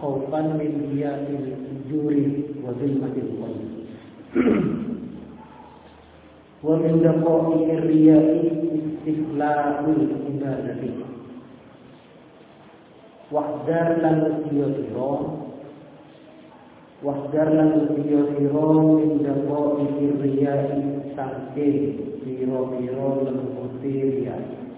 khaufan min diyatil juri wa zulmatil qalb wa min daqa'i riyai istiklalul ibadati. Wahdar lan yusra wahdar lan yusra min daqa'i riyai sangking piro-piro lembuti riyai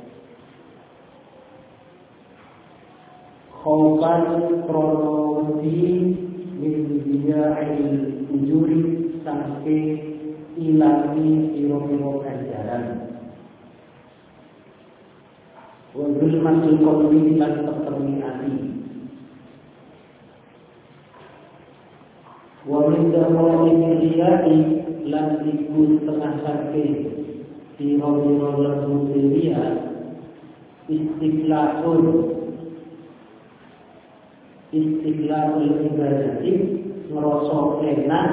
khawfan kronologi min diya'il ujuri saking ilangi piro-piro ganjaran. Wa zulmatul qalbi lan peterni ati. Wa min dawai lan iku tengah saking piro-piro lembu istiqlalul ibadati ngerasa enak.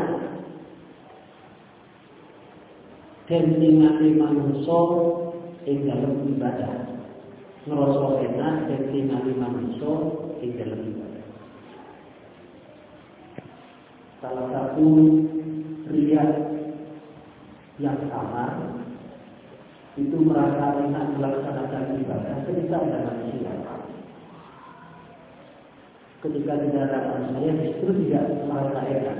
Dan tingati manusia ing dalam ibadah. Ngerasa enak dan tingati manusia ing dalam ibadah. Salah satu riak yang sama itu merasa enak melaksanakan ibadah ketika ada manusia. Ketika ada manusia justru tidak merasa enak.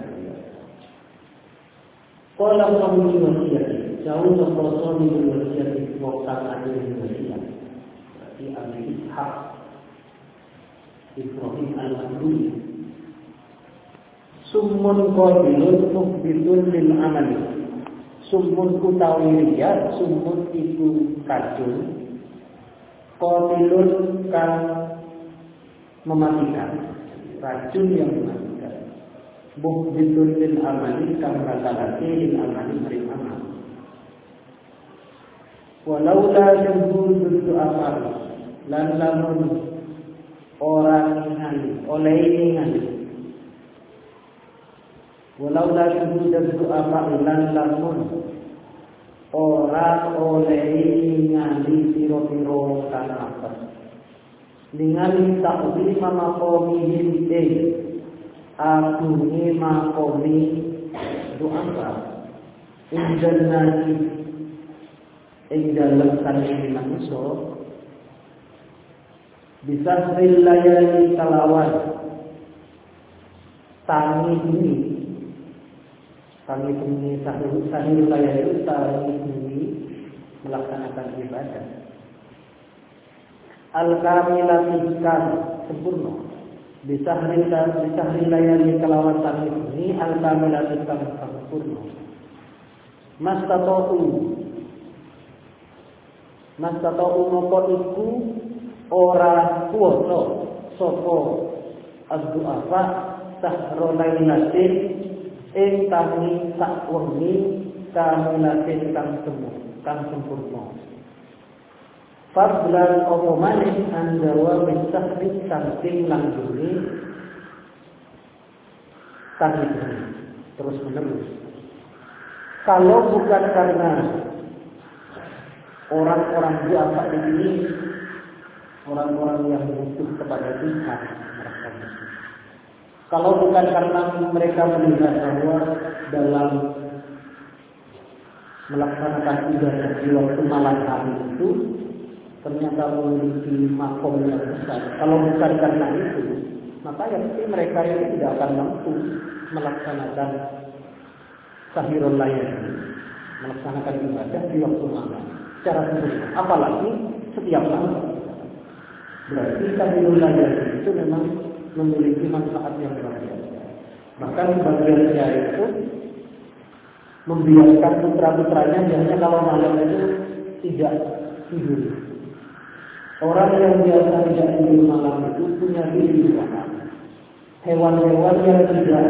Kalau kamu wasiat, jauh di di wasiat waktu ada di wasiat. Berarti Abi Ishak Ibrahim al-Maduri Summun qabilun mukbitun lil amali Sumun utawi riya, sumun itu kacun. Kotilun kan mematikan. Racun yang mematikan. Buhditun lil amali batalati lil amali maring amal. Walau la juhudul amal lan lamun orang ningali oleh ningali Walau la syuhudan doa lan lamun ora oleh ningali piro-piro kan apa. Ningali takdir makomihim ing agungi makomi doa apa. Indan nasi ing dalam sanjani manusia bisa layani kalawan tangi ini kami ini sahur saya itu kami ini melaksanakan ibadah. Al kamilatikan sempurna. Bisa bisa bisa layani kelawan kami ini al kamilatikan sempurna. Mas tatau Mas tatau nopo iku ora kuwasa sapa az-du'afa sahro lailatin ing kami sak wengi kamilatin kang semu kang sempurna Fadlan apa maning andawa bisahri samping langguni tadi terus menerus. Kalau bukan karena orang-orang duafa ini orang-orang yang butuh kepada Tuhan mereka kalau bukan karena mereka melihat bahwa dalam melaksanakan ibadah di waktu malam hari itu ternyata memiliki makom yang besar. Kalau bukan karena itu, maka ya pasti mereka ini tidak akan mampu melaksanakan sahirul layan melaksanakan ibadah di waktu malam secara sempurna. Apalagi setiap malam. Berarti sahirul layan itu memang memiliki manfaat yang luar biasa. Bahkan bagiannya itu membiarkan putra-putranya biasanya kalau malam itu tidak tidur. Orang yang biasa tidak tidur malam itu punya diri hewan-hewan yang tidak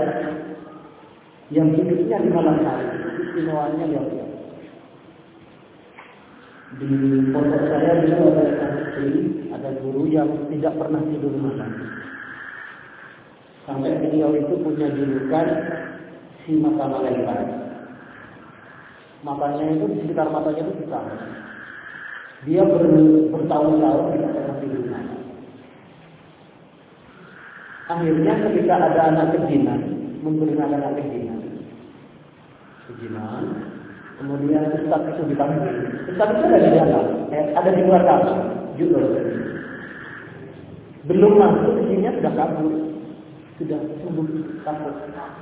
yang hidupnya di malam hari istimewanya yang biasa. Di pondok saya itu ada santri, ada guru yang tidak pernah tidur malam. Sampai beliau itu punya julukan si mata malaikat. Matanya itu di sekitar matanya itu besar. Dia ber, bertahun-tahun tidak pernah tidur. Akhirnya ketika ada anak kejinan, memberikan anak kejinan, kejinan, kemudian Ustaz itu dipanggil. Ustaz itu ada di dalam, eh, ada di luar kamar, juga. Belum masuk, kejinya sudah kabur, sudah sembuh takut,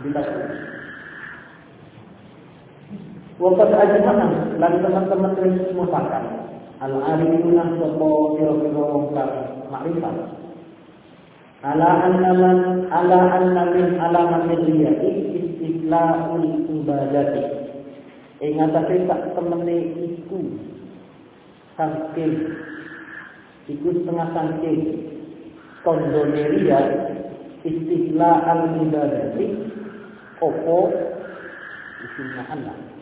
ditakut. Wakat ajma'ah, dan teman-teman semua sepakat. Al-arifuna sopo kira-kira wong makrifat. Ala anna man ala anna min alamatil riyati istiqlaul ibadati. Ing atase sak temene iku saking iku setengah saking kondone riya istiqlaal ibadati opo istilah Allah.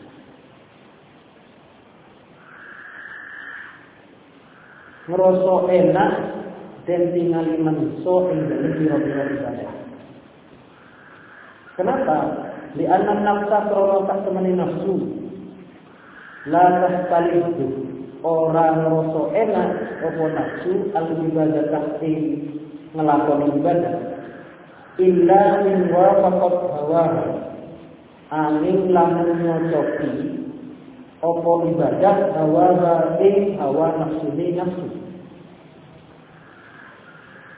Ngerasa enak dan tinggal manusia ing dalem pira-pira ibadah. Kenapa? Di anak nafsa krono tak temani nafsu. La itu orang ngerasa enak apa nafsu al ibadah ing ngelakoni ibadah. Illa min wafaqat hawa. Angin lamun nyocoki apa ibadah hawa ing hawa nafsu nafsu.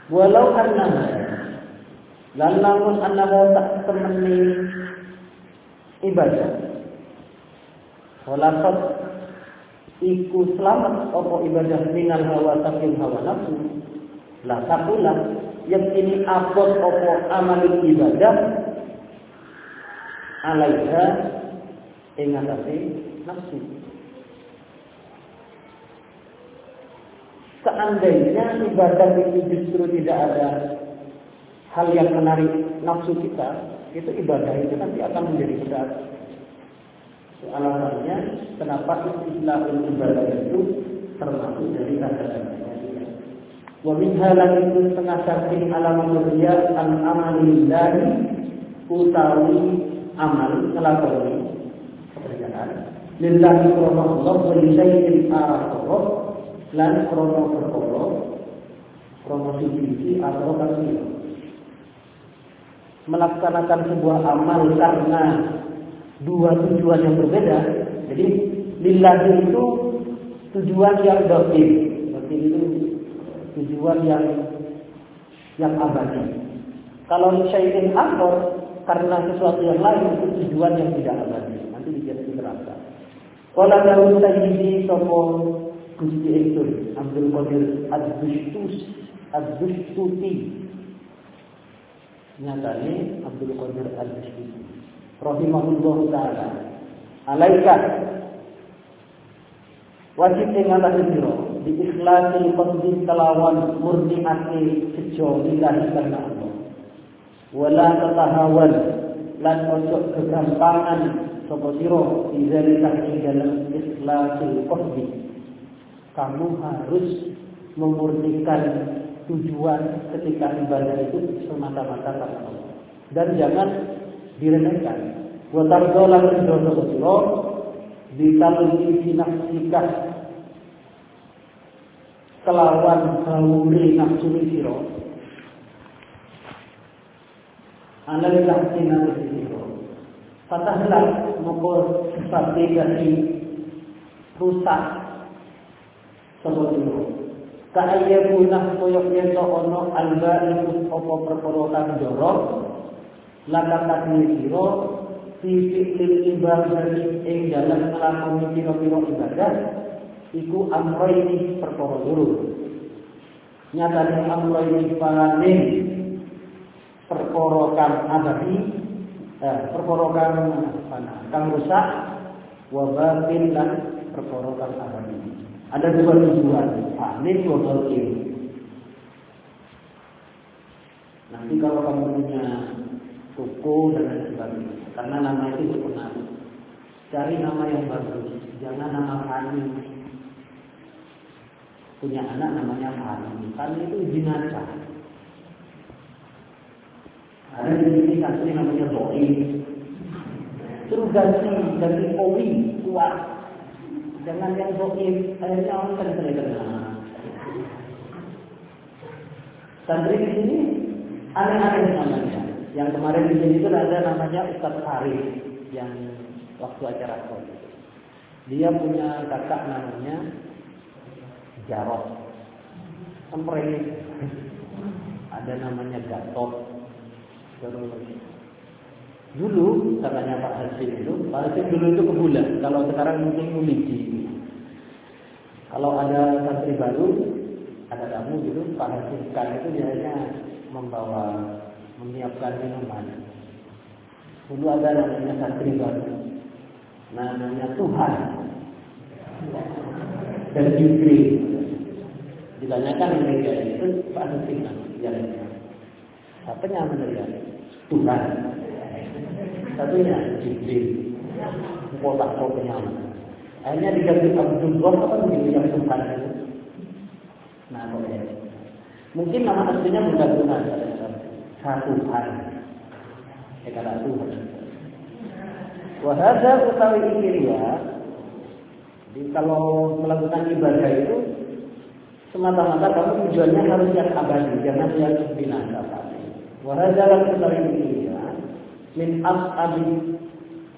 Walau anna lan lamun annahu tak temani ibadah. Walakat iku selamat apa ibadah minal hawa saking hawa nafsu. La takula ini abot apa amal ibadah. Alaiha ing atase nafsu. Seandainya ibadah itu justru tidak ada hal yang menarik nafsu kita, itu ibadah itu nanti akan menjadi berat. Alasannya kenapa istilah ibadah itu termasuk dari tanda-tandanya Wa min halan itu setengah saking alam mulia an amalillahi utawi amal ngelakoni lillahi krono Allah wa li syai'in akhara lan krono perkara krono sisi atau kasih melaksanakan sebuah amal karena dua tujuan yang berbeda jadi lillahi itu tujuan yang dokim berarti itu tujuan yang yang abadi. Kalau syai'in akhar karena sesuatu yang lain itu tujuan yang tidak abadi. Nanti diterangkan Kala dawu sayyidi sapa Gusti Ingsun Abdul Qadir Ad-Bustus Ad-Bustuti nyatane Abdul Qadir Ad-Bustuti rahimahullah taala. Alaika wajib ing atas sira di ikhlasil qasdi kelawan murni ati sejo lillahi karena Allah. Wala tatahawan lan ojo kegampangan sapa sira izalika ing dalam ikhlasul qasdi kamu harus memurnikan tujuan ketika ibadah itu semata-mata karena Allah. Dan jangan diremehkan. Wa tardola ridho sira ditalui nafsika kelawan hauri nafsu sira ana nafsi nafsi sira Fatahlah mukul dari rusak itu. Kaya punah koyok yeso ono alba itu opo perkara kang jorok lakakat siro sifik lil ibadah ing dalam nglakoni pira-pira ibadah iku amroini perkara loro. Nyatane amroini paling perkara kang abadi eh, perkara kang kang rusak wa batin lan perkara abadi. Ada dua tujuan, panik wa batin. Nanti kalau kamu punya toko dan lain sebagainya, karena nama itu berpengaruh. Cari nama yang bagus, jangan nama Fani. Punya anak namanya Fani. Fani itu jenazah. Ada di sini santri namanya Boi. Terus ganti, ganti Owi, kuat. Jangan yang Boi, akhirnya orang kan terkenal. Santri di sini aneh-aneh namanya. Yang kemarin di sini itu ada namanya Ustaz Farid yang waktu acara kau. Dia punya kakak namanya Jarot. Sempreng. Ada namanya Gatot. Dulu katanya Pak Hasim itu, Pak Hasim dulu itu kebulan. Kalau sekarang mungkin Ulidi. Kalau ada santri baru, ada tamu gitu Pak Haji Khan itu biasanya membawa menyiapkan minuman. Dulu ada namanya santri baru. Namanya Tuhan. Dan Jibril ditanyakan mereka itu Pak Haji Khan satunya menerima Tuhan satunya Jibril kotak kotaknya akhirnya diganti Abdullah apa yang Tuhan itu Nah, boleh. Mungkin nama aslinya bukan Tuhan, satu hari. Ya kata Tuhan. Wahada utawi ikiria, jadi kalau melakukan ibadah itu semata-mata kamu tujuannya harus yang abadi, jangan yang binasa. Utawi ikiria, min as'abi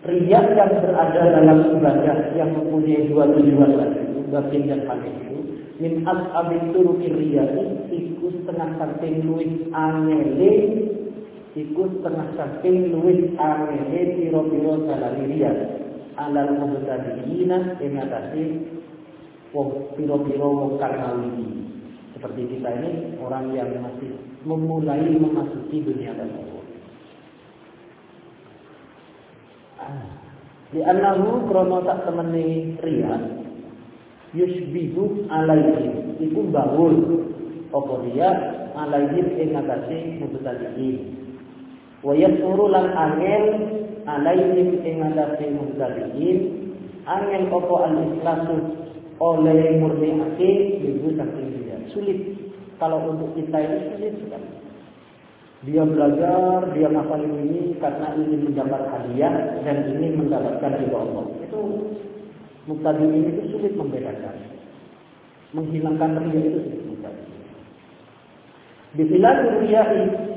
Riya yang berada dalam ibadah yang mempunyai dua tujuan lagi, batin dan paling itu. Min as'abit turuki riyadi iku setengah saking luwih angele iku setengah saking luwih angele piro-piro salari riyad alal mubtadiina ing atase wong piro-piro wong karmawi seperti kita ini orang yang masih memulai memasuki dunia tasawuf di anahu krono tak temani riyad yusbihu alaihi. Iku bangun. Apa dia? Alaihi ing atase mubtadiin wa yasuru lan angel alaihi ing atase mubtadiin angel apa al ikhlasu oleh murni ake ibu saking sulit kalau untuk kita ini sulit sekali dia belajar, dia ngafal ini karena ingin mendapat hadiah dan ingin mendapatkan ridho Allah. Itu Muktadin itu sulit membedakan. Menghilangkan ria itu sulit mustahil. Bila ria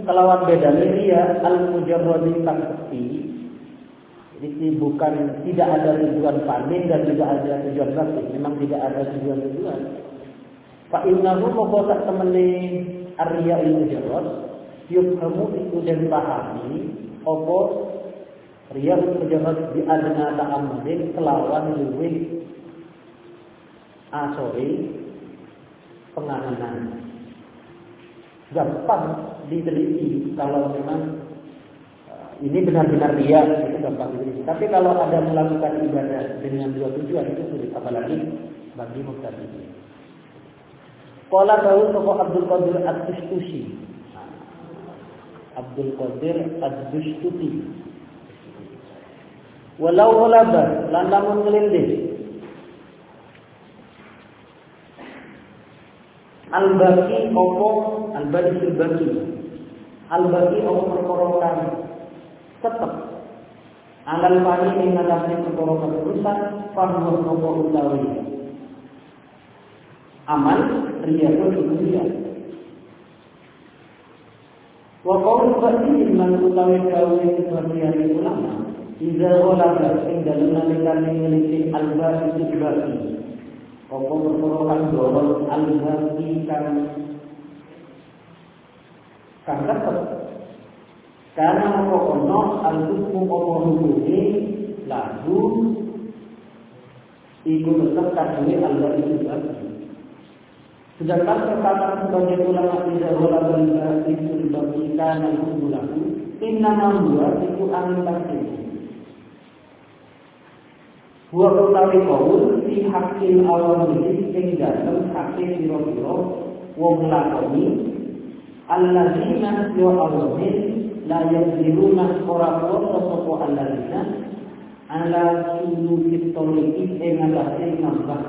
kelawan beda ria al mujarradi tak sepi. Jadi bukan tidak ada tujuan panen dan tidak ada tujuan batin. Memang tidak ada tujuan-tujuan. Pak Innahu mau tak temani Arya il mujarrad. kamu itu dan pahami. Apa Riyadul Mujarrad di adna ta'amudin kelawan luwih asori penganganan. Gampang diteliti kalau memang eh, ini benar-benar dia itu gampang diteliti. Tapi kalau ada melakukan ibadah dengan dua tujuan itu sulit apalagi bagi mubtadi. Qala tahu tokoh Abdul Qadir Ad-Dustusi. Abdul Qadir Ad-Dustuti walau ulaba lan lamun ngelindih. Al baki opo al baki baki al baki opo perkara kang tetep? Alal fani ing perkara keterusan farhu opo utawi amal riyadul dunia Wa qaul ba'di man utawi kawe sebagian ulama Iza ghalaba ing dalem nalikane miliki alba itu bagi. Apa perkara kang dorong albaki kang kang tetep. Karena apa ono al-hukmu apa hukumi lagu iku tetap kadune alba itu bagi. Sedangkan perkataan sebagai ulama tidak ghalaba itu bagi karena hukum lagu Inna huwa iku angin pasti Wa utawi kaul fi hakil awal ini ing dalem hakil pira-pira wong lakoni alladzina yu'awwin la yadziruna ora poso sapa alladzina ala suluki toliki ing atase nambah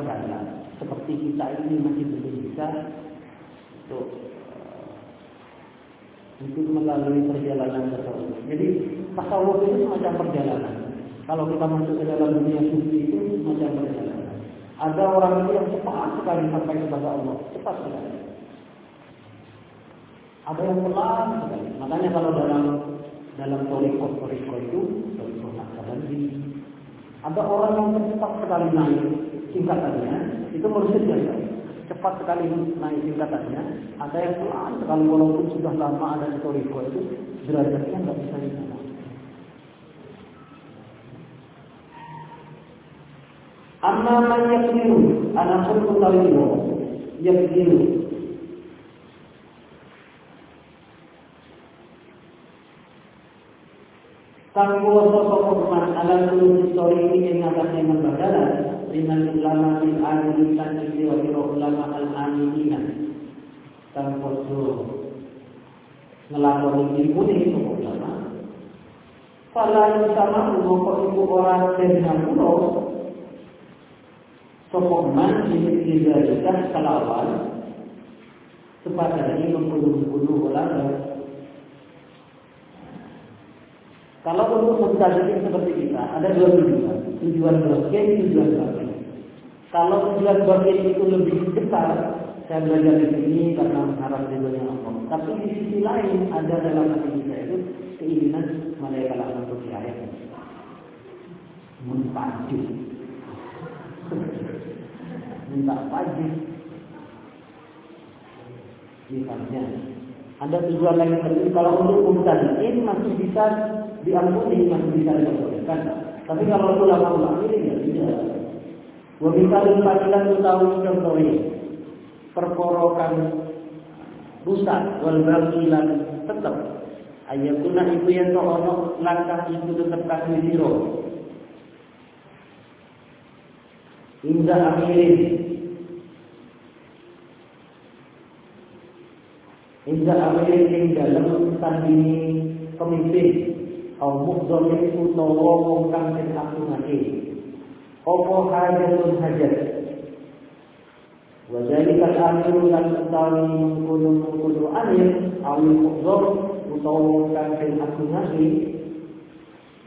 seperti kita ini masih belum bisa untuk untuk melalui perjalanan tersebut. Jadi tasawuf itu semacam perjalanan. Kalau kita masuk ke dalam dunia suci itu semacam perjalanan. Ada orang itu yang cepat sekali sampai kepada Allah, cepat sekali. Ada yang pelan sekali. Makanya kalau dalam dalam toriko toriko itu toriko nakabandi, ada orang yang cepat sekali naik tingkatannya, itu mursyid ya cepat sekali naik tingkatannya, ada yang pelan sekali walaupun sudah lama ada di toriko itu derajatnya nggak bisa di sana. Amma man yakmiru ana khulqu tawilo yakmiru Kanggo sosok man ala kullu story ini yang akan yang berbadalan dengan ulama bil adil dan wa ulama al aminina kang podo ngelakoni ilmu itu ulama Fala sama mongko ibu orang dengan pulau Sopok man ini tidak kalawan Kepada ini membunuh-bunuh ulama Kalau untuk mustahil seperti kita, ada dua tujuan. Tujuan bagian, tujuan batin. Kalau tujuan batin itu lebih besar, saya belajar di sini karena mengharap ridhonya Allah. Tapi di sisi lain ada dalam hati kita itu keinginan malaikat untuk percaya. Mempaju. Minta paju. Misalnya, ada tujuan lain seperti kalau untuk ini masih bisa diampuni masih bisa diperbolehkan. Tapi kalau ulama-ulama ini ya tidak. Wabisalul fadilan utawi contohi. Perkorokan rusak wal tetap ayatuna itu yang ono langkah itu tetap kasih siro hingga akhirin hingga akhirin yang dalam tandini pemimpin. Au mukdhamin utawa wong kang sing ngake apa hajatun hajat? Wa zalika al-amru lan utawi kudu kudu amir au mukdham utawa sing ngake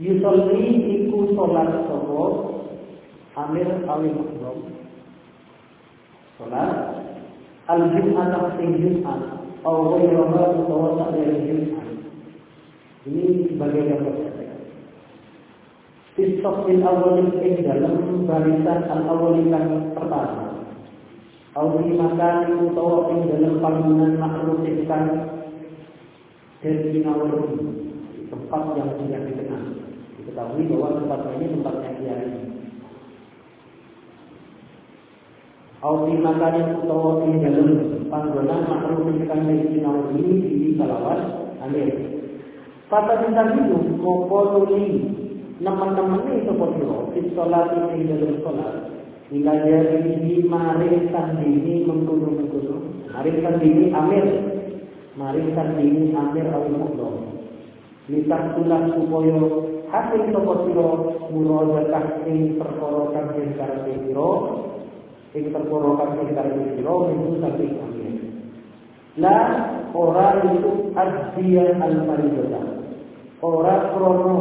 yusolli iku salat sapa? Amir au mukdham salat al-jum'ah sing jum'ah au ghayra utawa tak jum'ah. Ini sebagai saja. Fisofil awalin ing dalam barisan al awalin pertama. Auli makan utawa ing dalam bangunan makhluk ikan dari nawar tempat yang tidak dikenal. Diketahui bahwa tempat ini tempatnya kiai. Auli makan utawa ing dalam bangunan makhluk ikan dari nawar ini di kalawan amin. Kata bintang itu, nuli teman-teman ini sepotiro, di sholat ini dalam sholat. Bila jadi ini mari tandini mengkudu mengkudu. Mari tandini amir. Mari tandini amir awal mukdo. Litak tulah supaya hasil sepotiro murojakah ing perkorokan ing karate siro. Ing perkorokan ing karate siro, itu sampai amir. Lah orang itu adiyah al-maridotah ora krono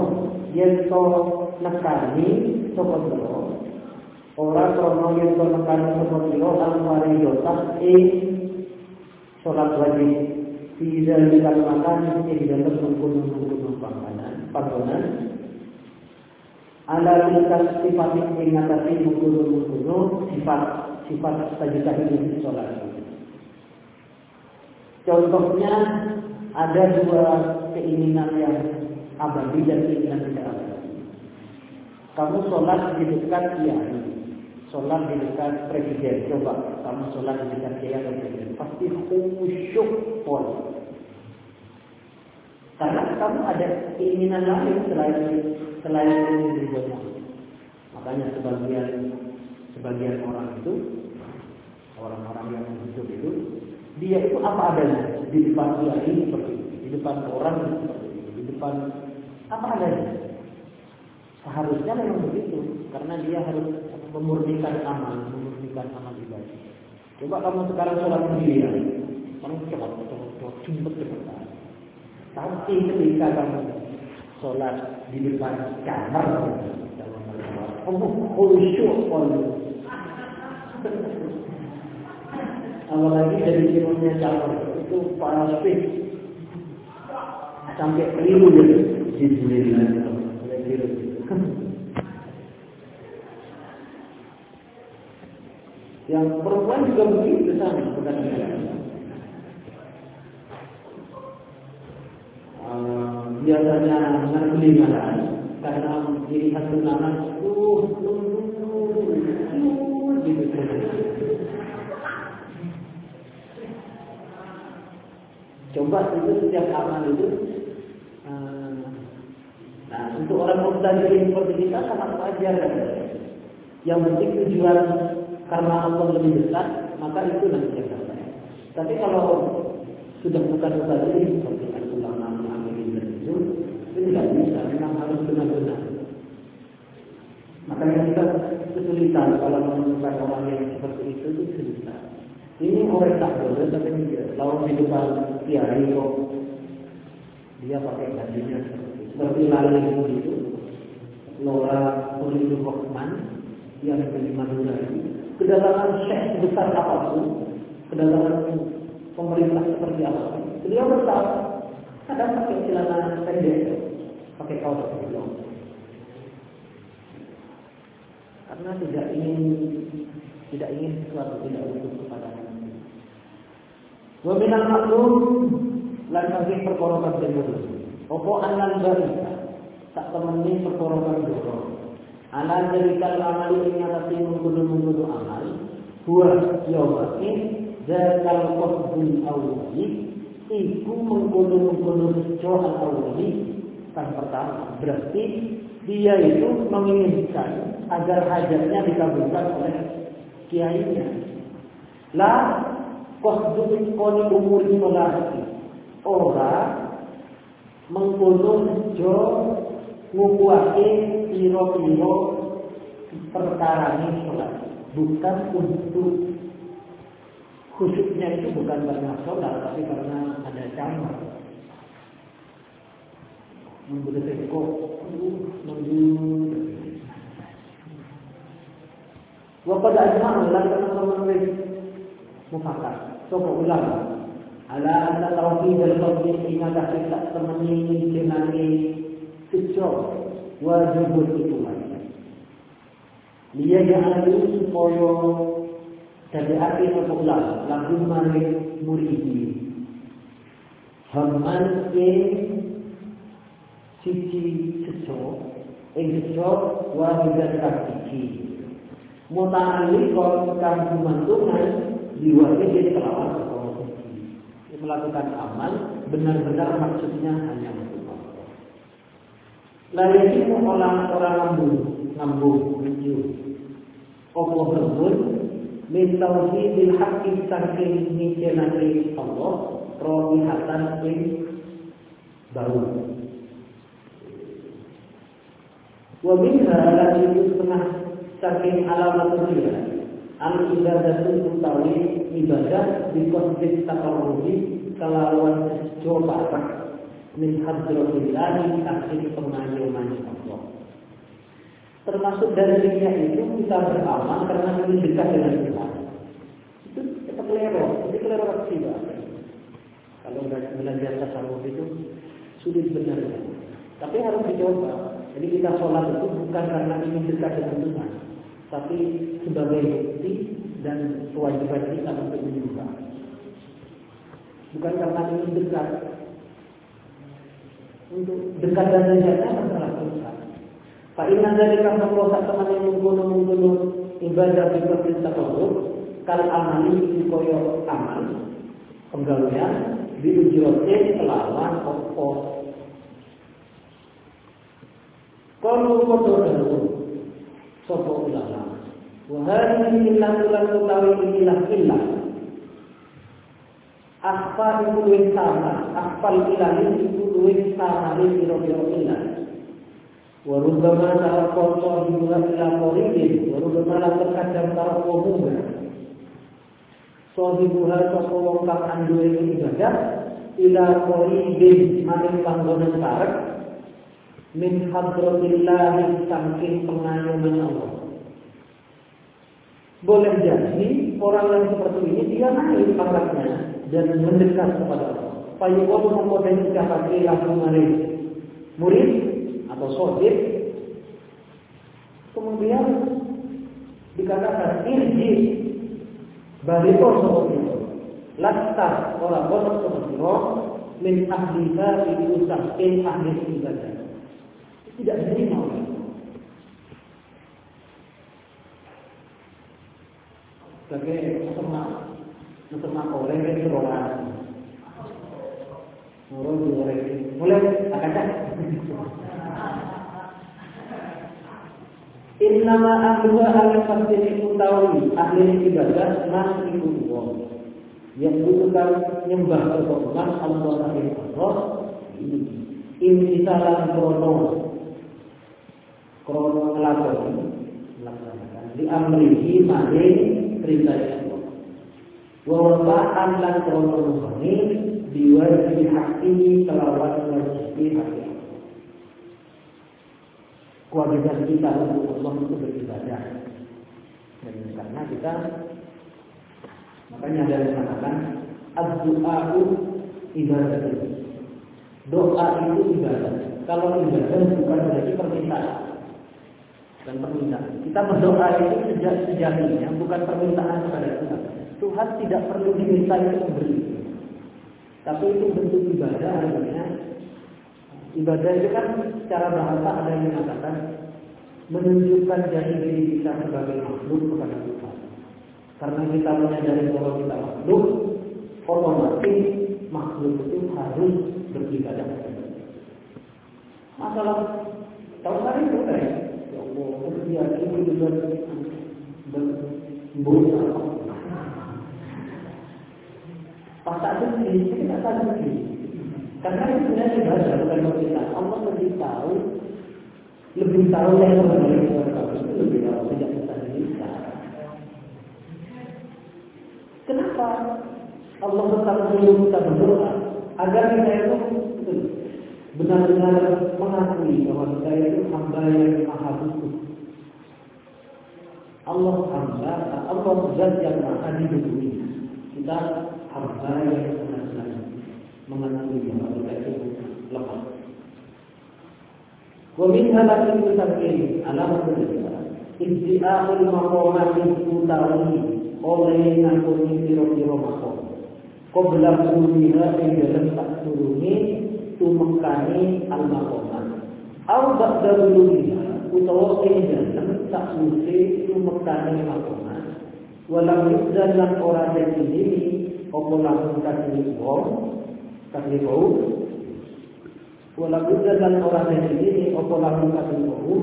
yen to nekani sapa ora krono yen to nekani sapa sira almari yota ing salat wajib. Tidak dalam makan di dalam menggunung-gunung pangkalan pangkalan ala tingkat sifat yang mengatasi menggunung-gunung sifat sifat saja ini sholat contohnya ada dua keinginan yang abadi dan keinginan tidak abadi. Kamu sholat di dekat kiai, sholat di dekat presiden. Coba kamu sholat di dekat kiai atau presiden, pasti khusyuk pol. Karena kamu ada keinginan lain selain selain ridhonya. Makanya sebagian sebagian orang itu orang-orang yang hidup itu dia itu apa adanya di depan dia ini seperti ini, di depan orang seperti ini, di depan apa adanya. Seharusnya memang begitu, karena dia harus memurnikan amal, memurnikan amal ibadah. Coba kamu sekarang sholat sendirian, kamu cepat, cepat, cepat, cepat, cepat. Tapi ketika kamu sholat di depan kamar, kamu khusyuk, apalagi dari ilmunya calon itu pasti sampai keliru ya Yang perempuan juga begitu sama sebenarnya. Uh, biasanya ngerti karena dilihat tunangan uh, Coba itu setiap amal itu untuk orang mubtadi seperti kita sangat wajar kan? Yang penting tujuan karena Allah lebih besar, maka itu nanti yang terbaik. Tapi kalau sudah bukan mubtadi seperti ulama dan itu, itu tidak bisa. Memang harus benar-benar. Makanya kita kesulitan kalau menemukan orang yang seperti itu itu kesulitan. Ini orang tak boleh tapi lawan di depan kiai kok dia pakai bajunya seperti lalu itu Laura Puridu Rohman yang dari Madura ini kedatangan syekh sebesar apa pun kedatangan pemerintah seperti apa? Beliau tetap kadang pakai celana pendek pakai kaos kecil karena tidak ingin tidak ingin sesuatu tidak untuk kepada Wa minal maklum lan kangge perkara kabeh Apa anan barika tak temeni perkara kabeh Ala jarikal amali ing ngatasi mengkudu-mengkudu amal. Huwa yawaki Zakal qasdul awali Iku mengkudu-mengkudu sejo al-awali Kan pertama Berarti dia itu menginginkan Agar hajatnya dikabulkan oleh kiainya. Lah Qasdun koni umuri sholati. Ora mengkono jo ngukuake piro-piro perkara ini sholat. Bukan untuk khususnya itu bukan karena sholat, tapi karena ada camar. Membeli teko, membeli Wapada ajma'u lan mufakat sapa ulama ala anna tauhid al-fardhi ina dak tak temani jenenge sejok wajib itu dia jangan supaya dari sapa ulama lagu mari muridi. Hamman ke siji sejok ing sejok wajib tak siji Muta'alliq kang gumantungan diwakili kelawan Dia melakukan amal benar-benar maksudnya hanya untuk Allah. Lalu itu orang-orang ngambung, ngambung, mencium. Allah berbun, min tauhidil haqqi saking mikenake Allah, rohihatan ing baru. Wa lan itu setengah saking alamat dunia al ibadatul utawi ibadah di konsep takarrubi kelawan coba min hadratillahi saking pengayoman Allah. Termasuk dari dunia itu kita beramal karena ingin dekat dengan Tuhan. Itu kita kelero, itu kelero juga. Kalau belajar tasawuf itu sulit benar. Tapi harus dicoba. Jadi kita sholat itu bukan karena ingin dekat dengan Tuhan, tapi sebagai bukti dan kewajiban kita untuk menyembah. Bukan karena ingin dekat. Untuk dekat dan menjaga masalah dosa. Pak Inna dari kamu tak teman yang menggunung menggunung ibadah di kafir takarub, kal amali di koyo amal, penggawean diujrotin kelawan opo. Kalau kodo dahulu, sopo ulama. Wahai ilah tulang utawi ilah ilah. Akhfa itu luwih sama, akhfal ilahi itu luwih sama di biro-biro ilah. Warubama talaqqa hibuha ila qaribin, warubama terkadang talaqqa muga. Sahibuha sapa wong kang anduwe ibadah ila qaribin maring panggonan sarek min hadratillahi saking pengayoman Allah. Boleh jadi orang yang seperti ini dia naik pangkatnya dan mendekat kepada Allah. Fayuwabu mempotensikan langsung murid, murid atau sohib. Kemudian dikatakan irji balito seperti itu. Lasta orang bodoh seperti itu min ahlika itu saking ahli ibadah. Tidak diterima oleh sebagai peserta untuk oleh itu goreng. Mulai akan cak. Innama ahluha ahli ibadah man yang bukan nyembah kepada Allah Taala. Allah ini salah krono. Krono melaksanakan di amrihi mari perintah wa wafa'an lan krono ruhani diwajibi hakimi kelawan wajibi hati. Kewajiban kita untuk Allah itu beribadah. Dan karena kita makanya ada yang mengatakan ad-du'a'u ibadah. Doa itu ibadah. Kalau ibadah bukan berarti permintaan. Dan permintaan. Kita berdoa itu sejak sejatinya bukan permintaan kepada Tuhan Tuhan tidak perlu diminta itu memberi. Tapi itu bentuk ibadah artinya ibadah itu kan secara bahasa ada yang mengatakan menunjukkan jati diri kita sebagai makhluk kepada Tuhan. Karena kita menyadari bahwa kita makhluk, otomatis makhluk itu harus beribadah Masalah tahu hari itu kan? Ya Allah, dia ini juga berbuat Saat itu kita tidak tahu Karena itu sebenarnya ibadah bukan kita. Allah lebih tahu, lebih tahu yang terbaik buat itu lebih tahu sejak kita kita. Kenapa Allah tetap menyuruh kita berdoa agar kita itu benar-benar mengakui bahwa kita itu hamba yang maha butuh. Allah hamba, Allah zat yang maha dibutuhi. Kita harta yang benar-benar mengandungi kita itu lepas. Wamin halakin mutakin alamat berbeda. Ibti'ahul maqamat utawi oleh ngakuni piro-piro makom. Qobla kuliha yang dalam tak turuni tumekani al maqamat. Au ba'da buluhiha utawa yang dalam tak susi tumekani maqamat. Walau yudhan lan orang yang sendiri apa langsung kasih wong kasih budda dan yang ini apa langsung kasih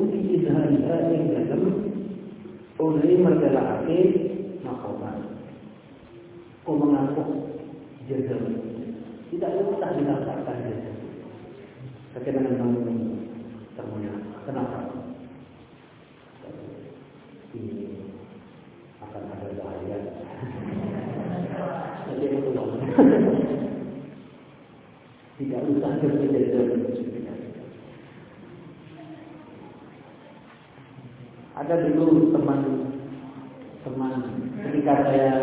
di idhariha yang dalam oleh merdelakake makoman kau mengaku jadal. Tidak usah dikatakan jadal Bagaimana kamu termunya? Kenapa? Ini akan ada bahaya. Tidak usah berjejak Ada dulu teman teman ketika saya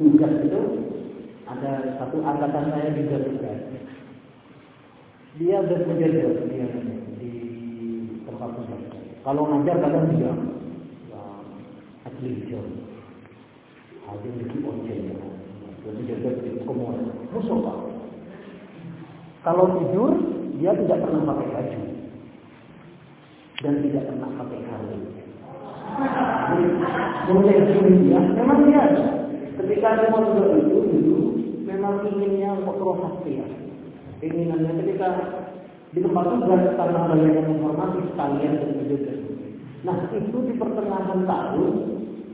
tugas itu ada satu angkatan saya juga tugas. Dia berjejak dia di tempat tugas. Kalau ngajar kadang dia asli jauh. Ada di ojek. Jadi jaga kemur. Musuh pak. Kalau tidur dia tidak pernah pakai baju dan tidak pernah pakai kalung. Mulai dia, memang dia ada. Ketika dia mau itu dulu, memang inginnya untuk ya. Inginannya ketika di tempat itu tugas karena banyak menghormati sekalian dan menjaga. Nah itu di pertengahan tahun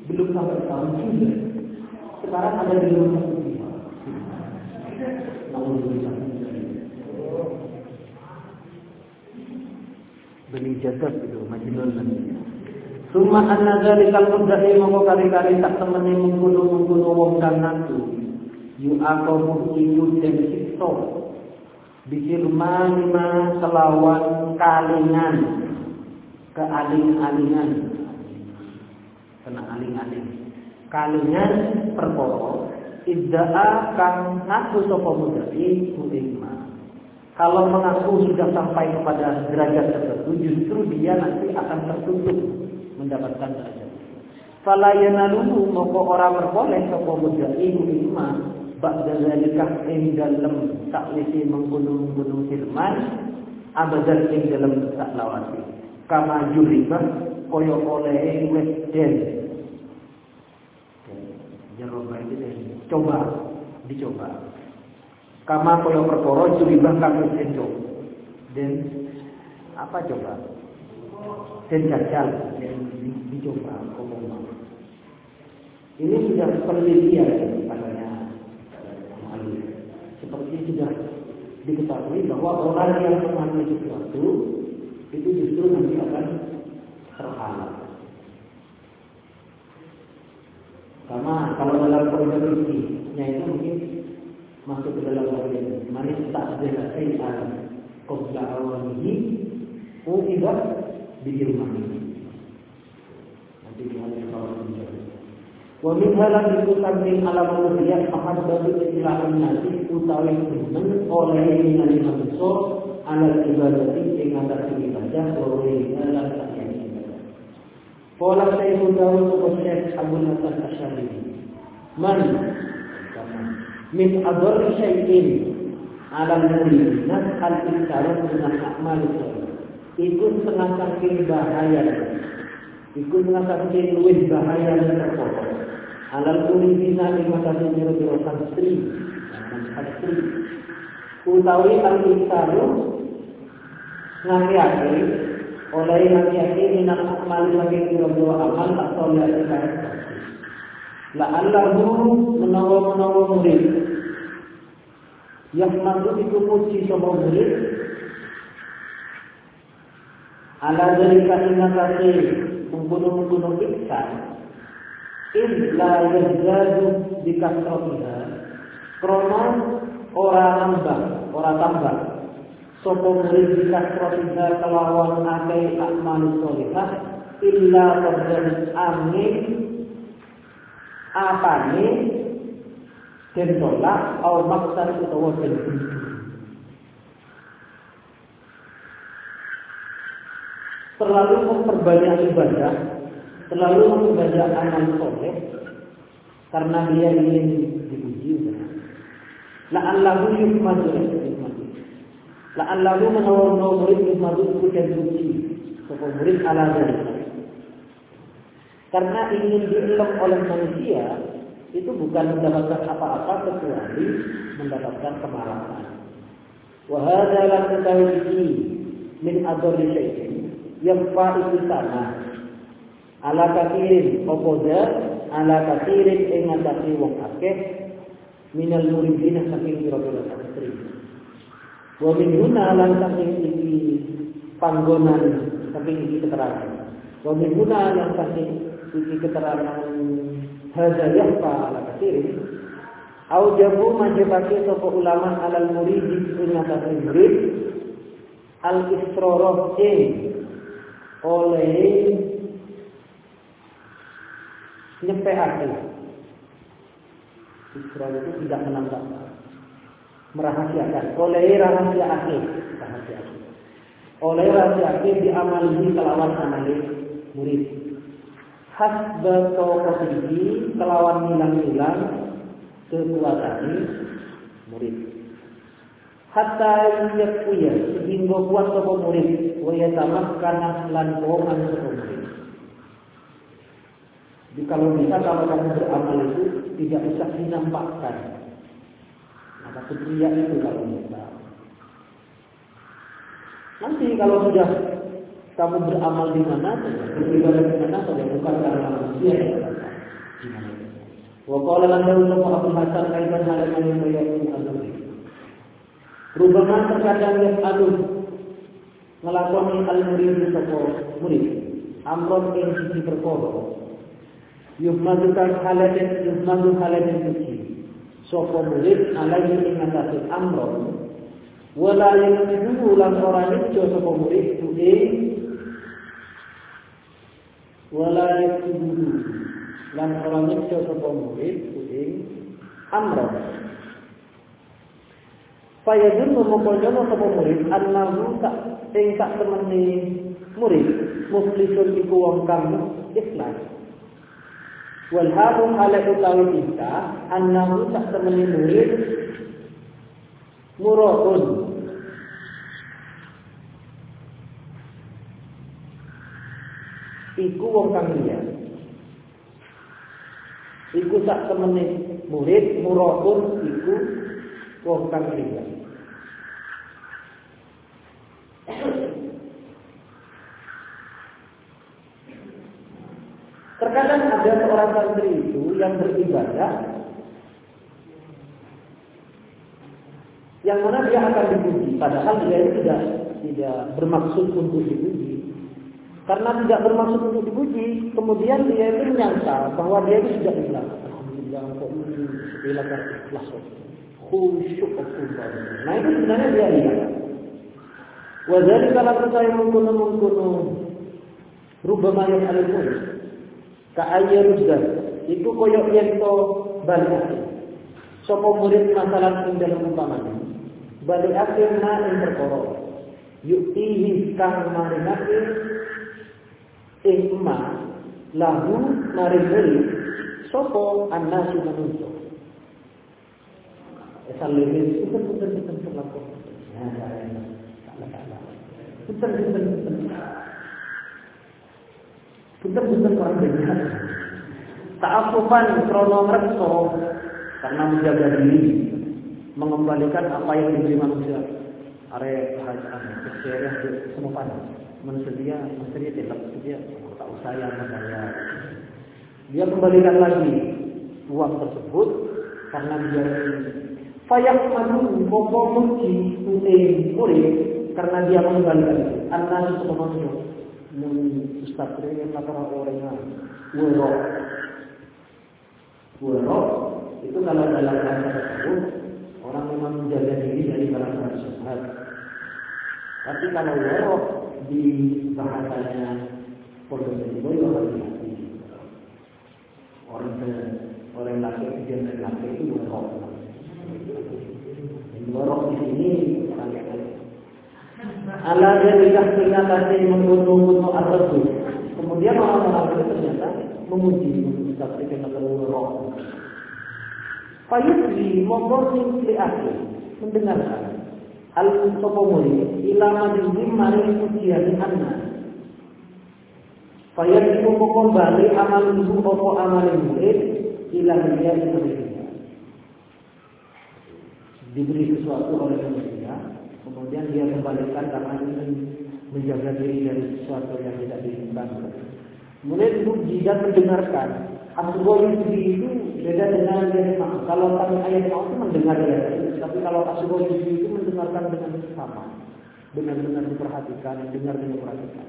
belum sampai tahun juga. Sekarang ada di rumah Beli jadab itu majnun Suma anna zalikal muddahi mongko kali-kali tak temeni mengkuno-mengkuno wong kang natu. Yu aku iku den sikso. Bikirman ma selawan kalingan. Kealing-alingan. Kena aling-aling. Kalingan perkara idda'a kang ngaku sapa mudai mutimma kalau mengaku sudah sampai kepada derajat tertentu justru dia nanti akan tertutup mendapatkan derajat fala yanaluhu moko ora merkoleh sapa mudai mutimma ba'da zalika ing dalem sakwise menggunung-gunung firman abadan ing dalem sak lawati. Kama juribah koyo oleh wis den jaroba itu den coba dicoba. Kama koyo perkara juribah kami den dan apa coba dan jajal dan dicoba ngomong ini sudah penelitian katanya seperti sudah diketahui bahwa orang yang mengambil sesuatu itu justru nanti akan terhalang. Sama kalau dalam probability-nya itu mungkin masuk ke dalam bagian manis tak ada sayyan qabla awalihi uqibat di ini. Nanti di hadis kalau menjadi. Wa min halal itu samping alam manusia mahabbatu istilah nasi utawi oleh minal manusia ala ibadati ing atas ibadah wa ala sakjane ibadah. Qala Syekh Dawud wa Syekh Abu Hasan Asy'ari. Man min adhar syai'in ala muridina al-iktaru min al-a'mal Iku setengah saking bahaya. Iku setengah saking luwih bahaya dan terpokok. Alal muridina ing matane biro-biro santri. Santri. Utawi al-iktaru ngaki-aki oleh ngaki-aki minat amal lagi kira-kira amal atau lihat terkait La Allahu menawa-menawa murid yang mantu itu puji sama murid ala dari kasih menggunung-gunung iksan illa yazadu bikasrotiha krono orang nambah orang tambah. Sapa murid kasratiha kelawan akeh amal sholihah illa terjadi apane den tolak au maksud utawa den terlalu memperbanyak ibadah terlalu memperbanyak amal soleh karena dia ingin dipuji la'allahu yukmadu La'allahu menawarno murid ilmu dan suci. Sapa murid ala Karena ingin dielok oleh manusia itu bukan mendapatkan apa-apa kecuali mendapatkan kemarahan. Wahada lam tatawihi min adorri syai'in yang itu sana. Ala kathirin opoda ala kathirin ingatasi wong akeh minal muridina saking kira-kira santri. Wa min huna lan saking iki panggonan saking iki keterangan. Wa min huna lan saking iki keterangan hadza yahfa ala katsir. Au jabu majibake sapa ulama alal murid ing atas murid al isroroh oleh nyepeake. Isroroh itu tidak menangkap. Merahasiakan. Oleh rahasia akhir rahasia oleh rahasia akhir diamali kelawan amali murid. Hasba tawqatihi kelawan hilang-hilang kekuatan murid hatta yakuya sehingga kuat sapa murid wa yatamakkana lan qawman sapa murid jadi kalau bisa kalau kamu beramal itu tidak bisa dinampakkan maka kemuliaan itu kalau kita. Nanti kalau sudah kamu beramal di mana, beribadah di mana, saja bukan karena manusia yang berkata. Wa qala yaqulu Abu Hasan kaitan hal yang al Rubama terkadang yang aduh ngelakoni al murid sapa murid. Amron ing sisi perkara. Yuhmadukan haladen yuhmadu haladen suci. Sapa murid alaihi ing atase amron. Wala yuhmadu lan ora nico sapa murid kuwi wala yuhmadu lan ora nico sapa murid kuwi amron. Fayadun memokojono sapa murid annahu tak ing tak temeni murid muflisun iku wong kang ikhlas. Wal harum ala utawi kita annahu tak temeni murid muraun iku wong kang liya iku tak temeni murid muraun iku liya Terkadang ada seorang santri itu yang beribadah yang mana dia akan dipuji, padahal dia itu tidak tidak bermaksud untuk dipuji. Karena tidak bermaksud untuk dipuji, kemudian dia itu menyangka bahwa dia itu sudah ikhlas. Alhamdulillah, kok ini ikhlas. Khusyuk Nah itu sebenarnya dia lihat. Wajari kalau saya mengkuno mengkuno rubah yang alimun. Kaaya ruzdan. Iku koyok yang to balik Sopo murid masalah ing dalam umpamanya. Balik akhir na ing perkara. Yuktihi kang marinake ing ma lahu murid sopo annasu manungso. Esal lebih itu betul betul betul lakukan. Nah, Punten, punten, punten. Punten, punten orang benar. Ta'afufan krono rekso karena menjaga diri, mengembalikan apa yang diberi manusia. Are saya semua panas. Manusia dia, manusia dia tidak dia tak usah yang saya. Dia kembalikan lagi uang tersebut karena dia Fayak madu bobo muji uting murid karena dia mengembalikan. Anak itu manusia mun ustadre yang lapor orangnya wero. Wero itu kalau dalam bahasa tersebut orang memang menjaga diri dari barang-barang sesat tapi kalau wero di bahasanya pondok boy hati-hati orang orang laki dia laki itu wero wero di sini ala dari kasih membunuh-bunuh atau Kemudian orang-orang itu ternyata memuji tapi kena terlalu roh. Fayusli monggo akhir. Mendengarkan. Al sopomuri ilama dijim mari pujian anna. Fayusli monggo bali amal ibu opo amal murid ilah dia diberi diberi sesuatu oleh manusia Kemudian dia kembalikan karena ingin menjaga diri dari sesuatu yang tidak diinginkan. Kemudian puji dan mendengarkan. Asubah itu beda dengan yang Kalau kami ayat mau itu mendengar ya, tapi kalau asubah itu mendengarkan dengan sama, benar-benar diperhatikan, dengar dengan perhatikan.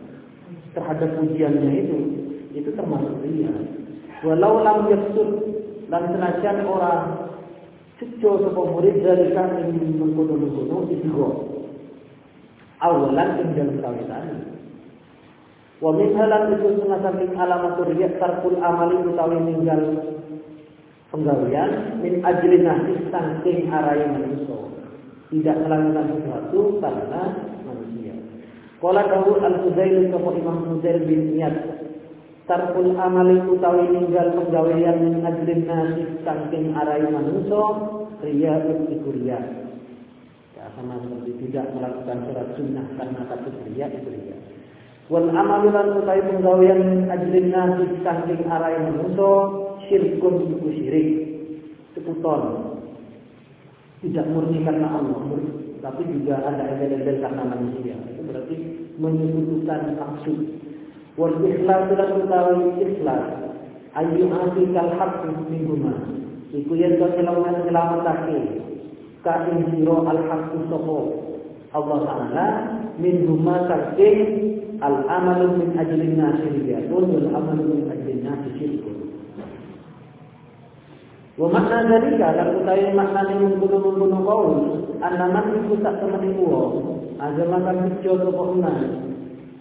Terhadap pujiannya itu, itu termasuk dia. Walau lam yaksud dan senajan orang Cucu sapa murid dari kami mengkono-kono itu awalan ing dalem kawitan. Wa min halan itu setengah alamat riya tarkul amali utawi ninggal penggawean min ajli nasi saking arai manusia. Tidak melakukan sesuatu karena manusia. Kala kau al-Fudail sapa Imam Fudail bin Iyad tarkul amali utawi ninggal penggawean min ajrin nasi saking arai manusia ria iku ria. Ya sama seperti tidak melakukan sholat sunnah karena takut ria itu ria. Wal amalu lan utawi penggawean min ajrin nasi saking arai manusia syirkun iku syirik. Sekuton. Tidak murni karena Allah tapi juga ada embel-embel karena manusia. Itu berarti menyebutkan maksud wal ikhlas lan utawi ikhlas. Ayu asikal haq minhuma iku yen to selamat selamatake ka insiro al haqqu sapa Allah taala min huma saking al amalu min ajli nasir ya wal amalu min ajli nasir syirkun. Wa makna dari lan utawi maknane mengkono-mengkono kaul anaman iku sak temene wong agama kan dijo sapa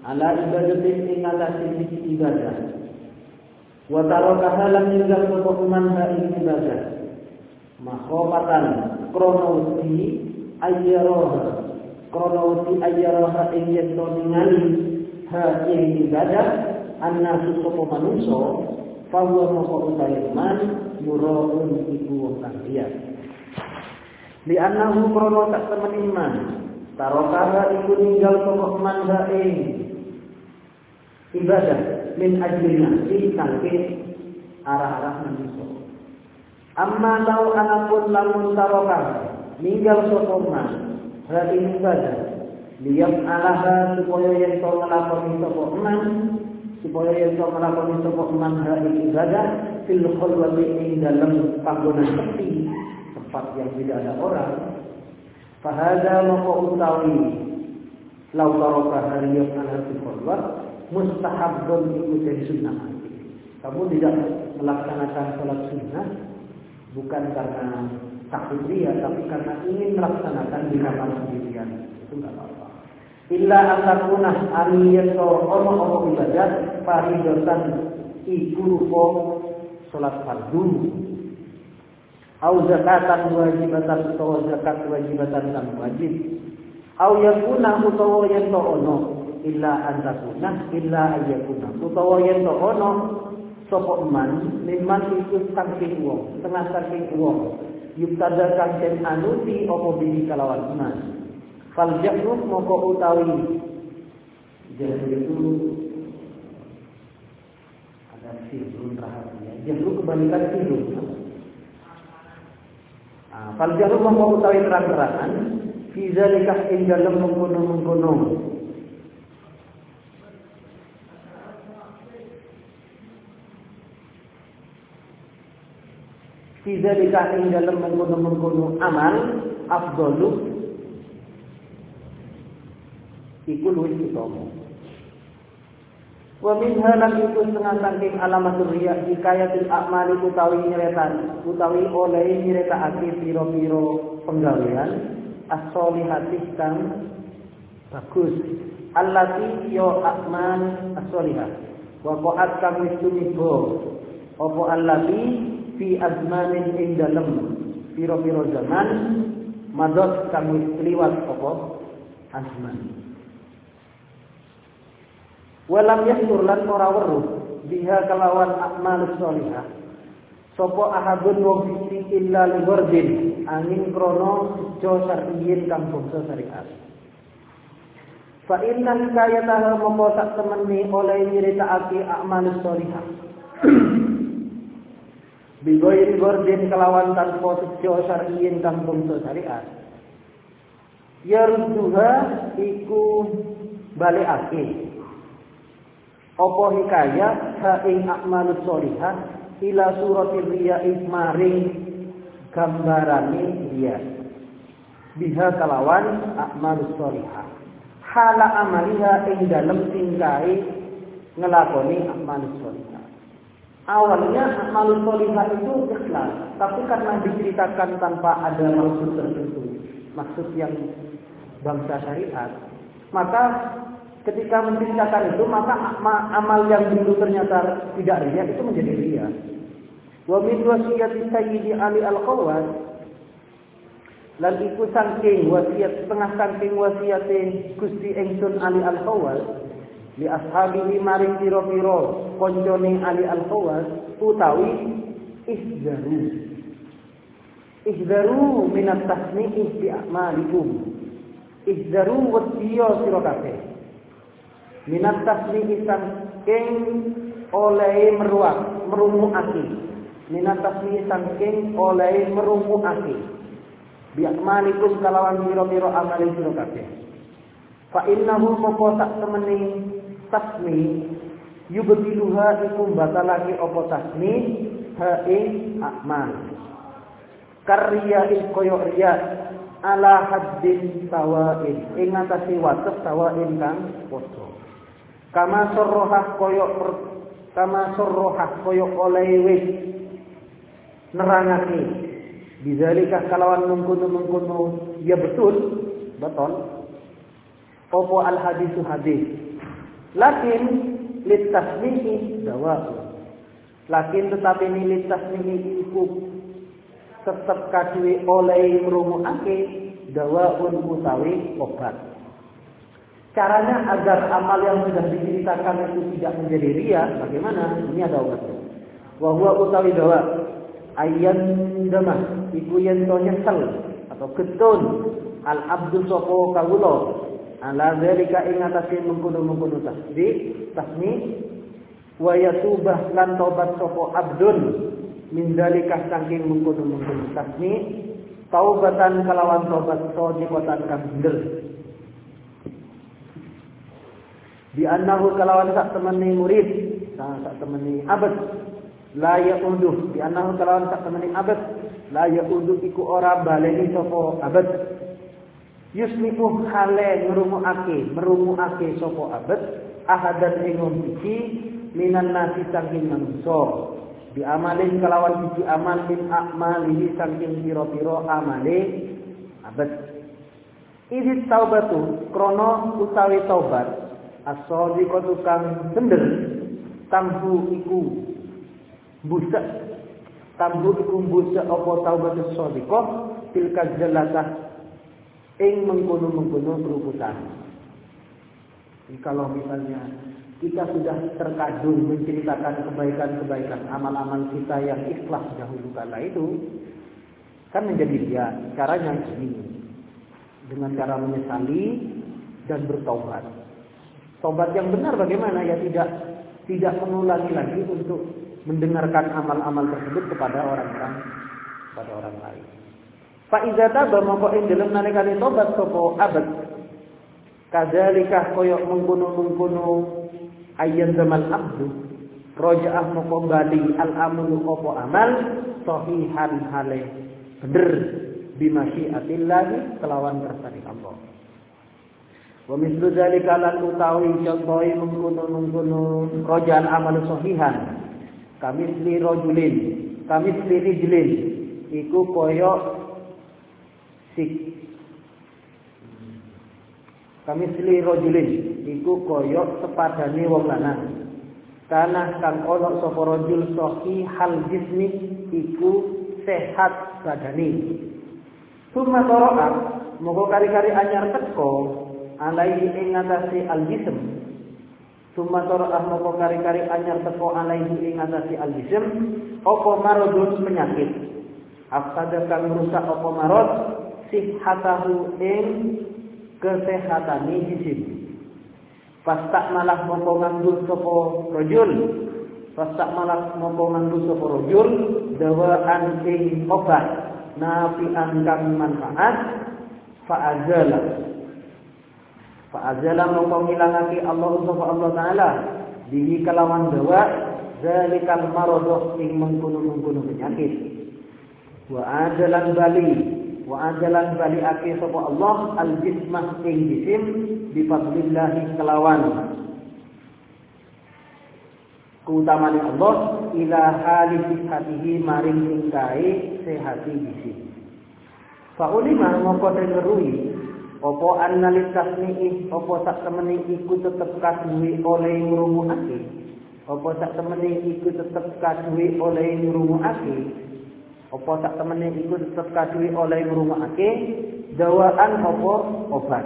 ala ibadati ing atase ibadah. Wa tarakaha lam ninggal sapa man ha ibadah. Makhofatan krana uti ayyaraha krana uti ayyaraha ing yen to ha ing ibadah. Annasu sapa manungsa fahuwa moko utawi man muraun iku wong kang krana tak temen iman. Tarokaha iku ninggal sapa man ha ibadah min ajli nafsi sangke arah-arah manusia. Amma lau anapun lamun tarokah ninggal sokoman hati ibadah liyam alaha supaya yang kau ngelakoni sokoman supaya yang kau ngelakoni sokoman hati ibadah fil khulwati ing dalam panggonan sepi tempat yang tidak ada orang fahada moko utawi lau tarokah hariyam ala fil khulwat mustahabun itu dari sunnah. Kamu tidak melaksanakan sholat sunnah bukan karena takut dia, tapi karena ingin melaksanakan di kamar sendirian. Itu nggak apa-apa. Illa antakunah aniyato ono ibadat faridotan iku rupo sholat fardu. Au zakatan wajibatan atau zakat wajibatan kang wajib. Au yakuna utawa yen ono illa antakuna illa ayyakuna utawa yen to ono sapa man liman iku saking wong setengah saking wong. Yuktada kang den anuti apa bihi kalawan iman. Fal jahru moko utawi. Jadi itu. Ada sirrun rahasia. Jahru kebalikan sirrun nah, fal jahru moko utawi terang-terangan. Fi zalika ing dalem mengkono-mengkono fi zalika ing dalem mengkono-mengkono amal afdalu. Iku luwih utama. Wa minha lam iku setengah saking alamat riya hikayatul a'mali utawi nyeretan utawi oleh nyretakake pira-pira penggawean as-solihati kang bagus. Allati yo a'mal as-solihah. Wa qa'at kang wis apa allati fi azmanin ing dalem pira-pira zaman madot wis liwat apa? Azman. Walam yasur lan ora weruh biha kalawan amal sholihah sapa ahadun wong siji illa li wardin angin krana sejo syar'iyin kang bangsa syariat. Fa inna hikayataha mongko sak temeni oleh nyritakake amal sholihah Bigoiri gordin kelawan tanpa sejo syar'iyin kang bangsa syariat. Yarduha iku balikake. Apa hikayat ha ing akmalus sholihah ila suratir riya'i maring gambarane riya. Biha kalawan akmalus sholihah. Hala amaliha ing dalem tingkai ngelakoni sholihah. Awalnya amal solihah itu ikhlas, tapi karena diceritakan tanpa ada maksud tertentu, maksud yang bangsa syariat, maka ketika menceritakan itu, maka amal yang dulu ternyata tidak ria itu menjadi ria. Wa min wasiyati Sayyidi Ali Al-Qawas lan iku saking wasiat setengah saking wasiate Gusti Engsun Ali Al-Qawas li ashabihi maring pira-pira koncone Ali Al-Khawas utawi ihzaru. Ihzaru min at-tasni'i bi a'malikum. Ihzaru wadiyo sira kabeh. Min at-tasni'i saking oleh meruak merumuake min at-tasni'i saking oleh merumuake bi a'malikum kalawan pira-pira amal sira kabeh. Fa innahu moko temeni tasmi yubtiluha iku batalake apa tasmi ha ing akmal. Karya koyo riya ala haddin sawain ing ngatasi wates sawain kang padha. Kama sorrohah koyok kama sorrohah koyok oleh wis. Nerangake. Bizalika kalawan mengkono ya betul betul. Opo al hadisu hadis lakin litasmihi dawa lakin tetapi ini litasmihi iku tetap kadue oleh ake dawaun utawi obat. Caranya agar amal yang sudah diceritakan itu tidak menjadi ria, bagaimana? Ini ada obatnya. Wahwa utawi dawa ayan dama iku yen to nyesel atau getun al abdu sapa kawula ala zalika ing atase mengkono-mengkono tasbih tasmi wa yatubah lan tobat sapa abdun. Min dalikah saking mengkono-mengkono tasmi taubatan kalawan tobat sadiqatan kang bener. Di annahu kalawan sak temani murid sak temani abad. La yauduh di annahu kalawan sak temani abad. La yauduh iku ora baleni sapa abad yusmiku hale ngrungokake merungokake sapa abad ahadan ing iki minan nasi saking manungsa. Di amalin kalawan siji amal min akmalihi saking piro-piro amale abad. Idit taubatu krono utawi taubat as-sadiqatu kang bener tambu iku busa tambu iku busa apa taubat as-sadiqah tilka jelatah ing mengkono-mengkono keruputan. Kalau misalnya kita sudah terkadung menceritakan kebaikan-kebaikan amal-amal kita yang ikhlas dahulu kala itu kan menjadi dia caranya ini dengan cara menyesali dan bertobat. Tobat yang benar bagaimana ya tidak tidak mengulangi lagi untuk mendengarkan amal-amal tersebut kepada orang-orang kepada orang lain. Fa iza taba mongko ing dalem nalikane tobat sapa abad. Kadzalika koyok mengkono-mengkono ayyan zaman abdu. Rojaah moko bali al amul opo amal sahihan hale. Bener bimasyiatillah kelawan kersane Allah. Wa mislu dzalika lan utawi contohi mengkono-mengkono rojaan amal sahihan. Kamisli rajulin kamisli rijlin iku koyok sik kamisli rajulin iku koyok sepadane wong lanang. Kana kang ana sapa rajul hal jismi iku sehat badani. Suma toroa, moga kari-kari anyar teko alaihi ing ngatasi al jism. Suma toroa moga kari-kari anyar teko alaihi ing ngatasi al jism. Opo marodun penyakit. Afsada kang rusak opo marod sihatahu ing kesehatane jisim. Fastak malah mongko nganggur sapa rajul. Fastak malah mongko nganggur sapa rajul dawaan ing obat nafi'an kang manfaat fa'azala. Fa'azala mongko ngilangake Allah sapa Allah taala bihi kalawan dawa zalikal maradh ing mengkono-mengkono penyakit. Wa ajalan bali wa ajalan bali ake sapa Allah al jismah ing jisim bi fadlillah kelawan. Keutamaan Allah ila hali sihatihi maring tingkai sehati jisim. Fa ulima mongko ngerui apa annalit tasmi'i apa sak temene iku tetep kaduwe oleh ngrungokake? Apa sak temene iku tetep kaduwe oleh ngrungokake apa sak temene iku tetep kadhuwe oleh ngrungokake dawaan apa? Obat.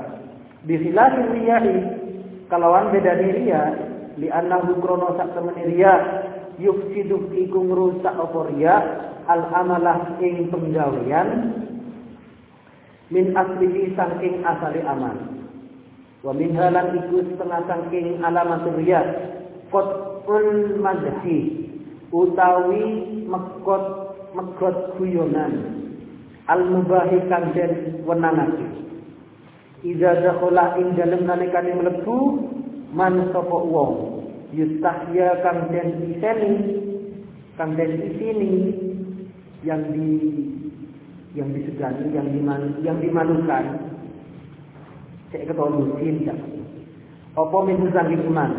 Bi khilafil riyai kalawan beda riya li annahu krono sak temene riya yufsidu iku ngrusak apa riya al amalah ing penggawean min aslihi saking asali amal. Wa min halan iku setengah saking alamat riya qat'ul madhi utawi mekot megot guyonan al mubahi kang den wenangake Iza dakhala ing dalem nalikane mlebu man sapa wong yustahya kang den iseni kang den isini yang di yang disegani, yang diman, yang dimalukan. Cek musim ya. Apa min saking iman.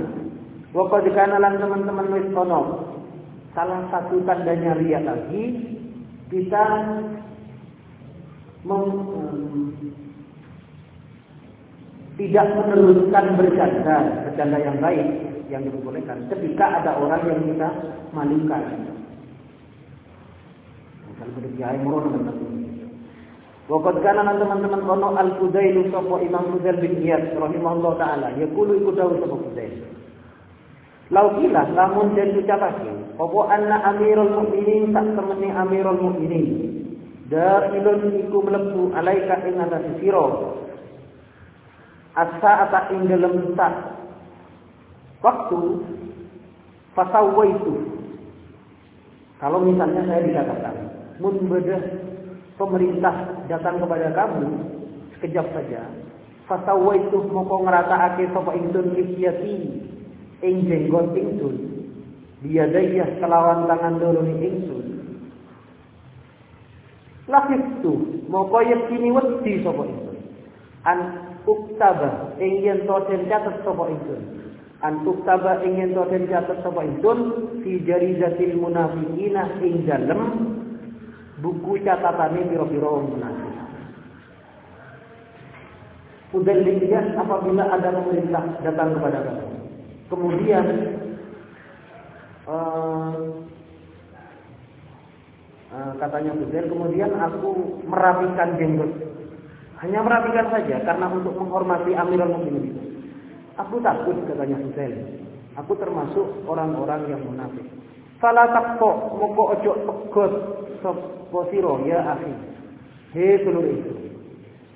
Wa qad teman-teman wis ono. Salah satu tandanya ria lagi kita mem, tidak meneruskan bercanda, bercanda yang baik yang diperbolehkan ketika ada orang yang kita malukan. Kalau berjaya murun dengan Wakat kanan teman-teman kono al Fudail sapa Imam Fudail bin Iyad rahimahullah taala yaqulu iku dawuh sapa Fudail. Lau kila lamun den ucapake apa anna Amirul Mukminin tak temene Amirul Mukminin dailun iku mlebu alaika ing atas sira asa ata ing dalem sak waktu fasawaitu kalau misalnya saya dikatakan mun pemerintah datang kepada kamu sekejap saja. Itu moko ngrataake sapa ingsun lisyati ing jenggot ingsun biadayah kelawan tangan loro ingsun lakistu moko yakini wedi sapa ingsun an uktaba ing yen to catet sapa ingsun an uktaba ing yen to catet sapa ingsun fi jaridatil munafiqina ing dalem. Buku catatannya biro-biro munafik. Udaliliyah apabila ada pemerintah datang kepada kamu. Kemudian uh, uh, katanya Budail, kemudian aku merapikan jenggot. Hanya merapikan saja karena untuk menghormati Amirul Mukminin. Aku takut katanya Budail. Aku termasuk orang-orang yang munafik. Fala takpo moko ojo pegot sapa sira ya akhi. He dulur itu.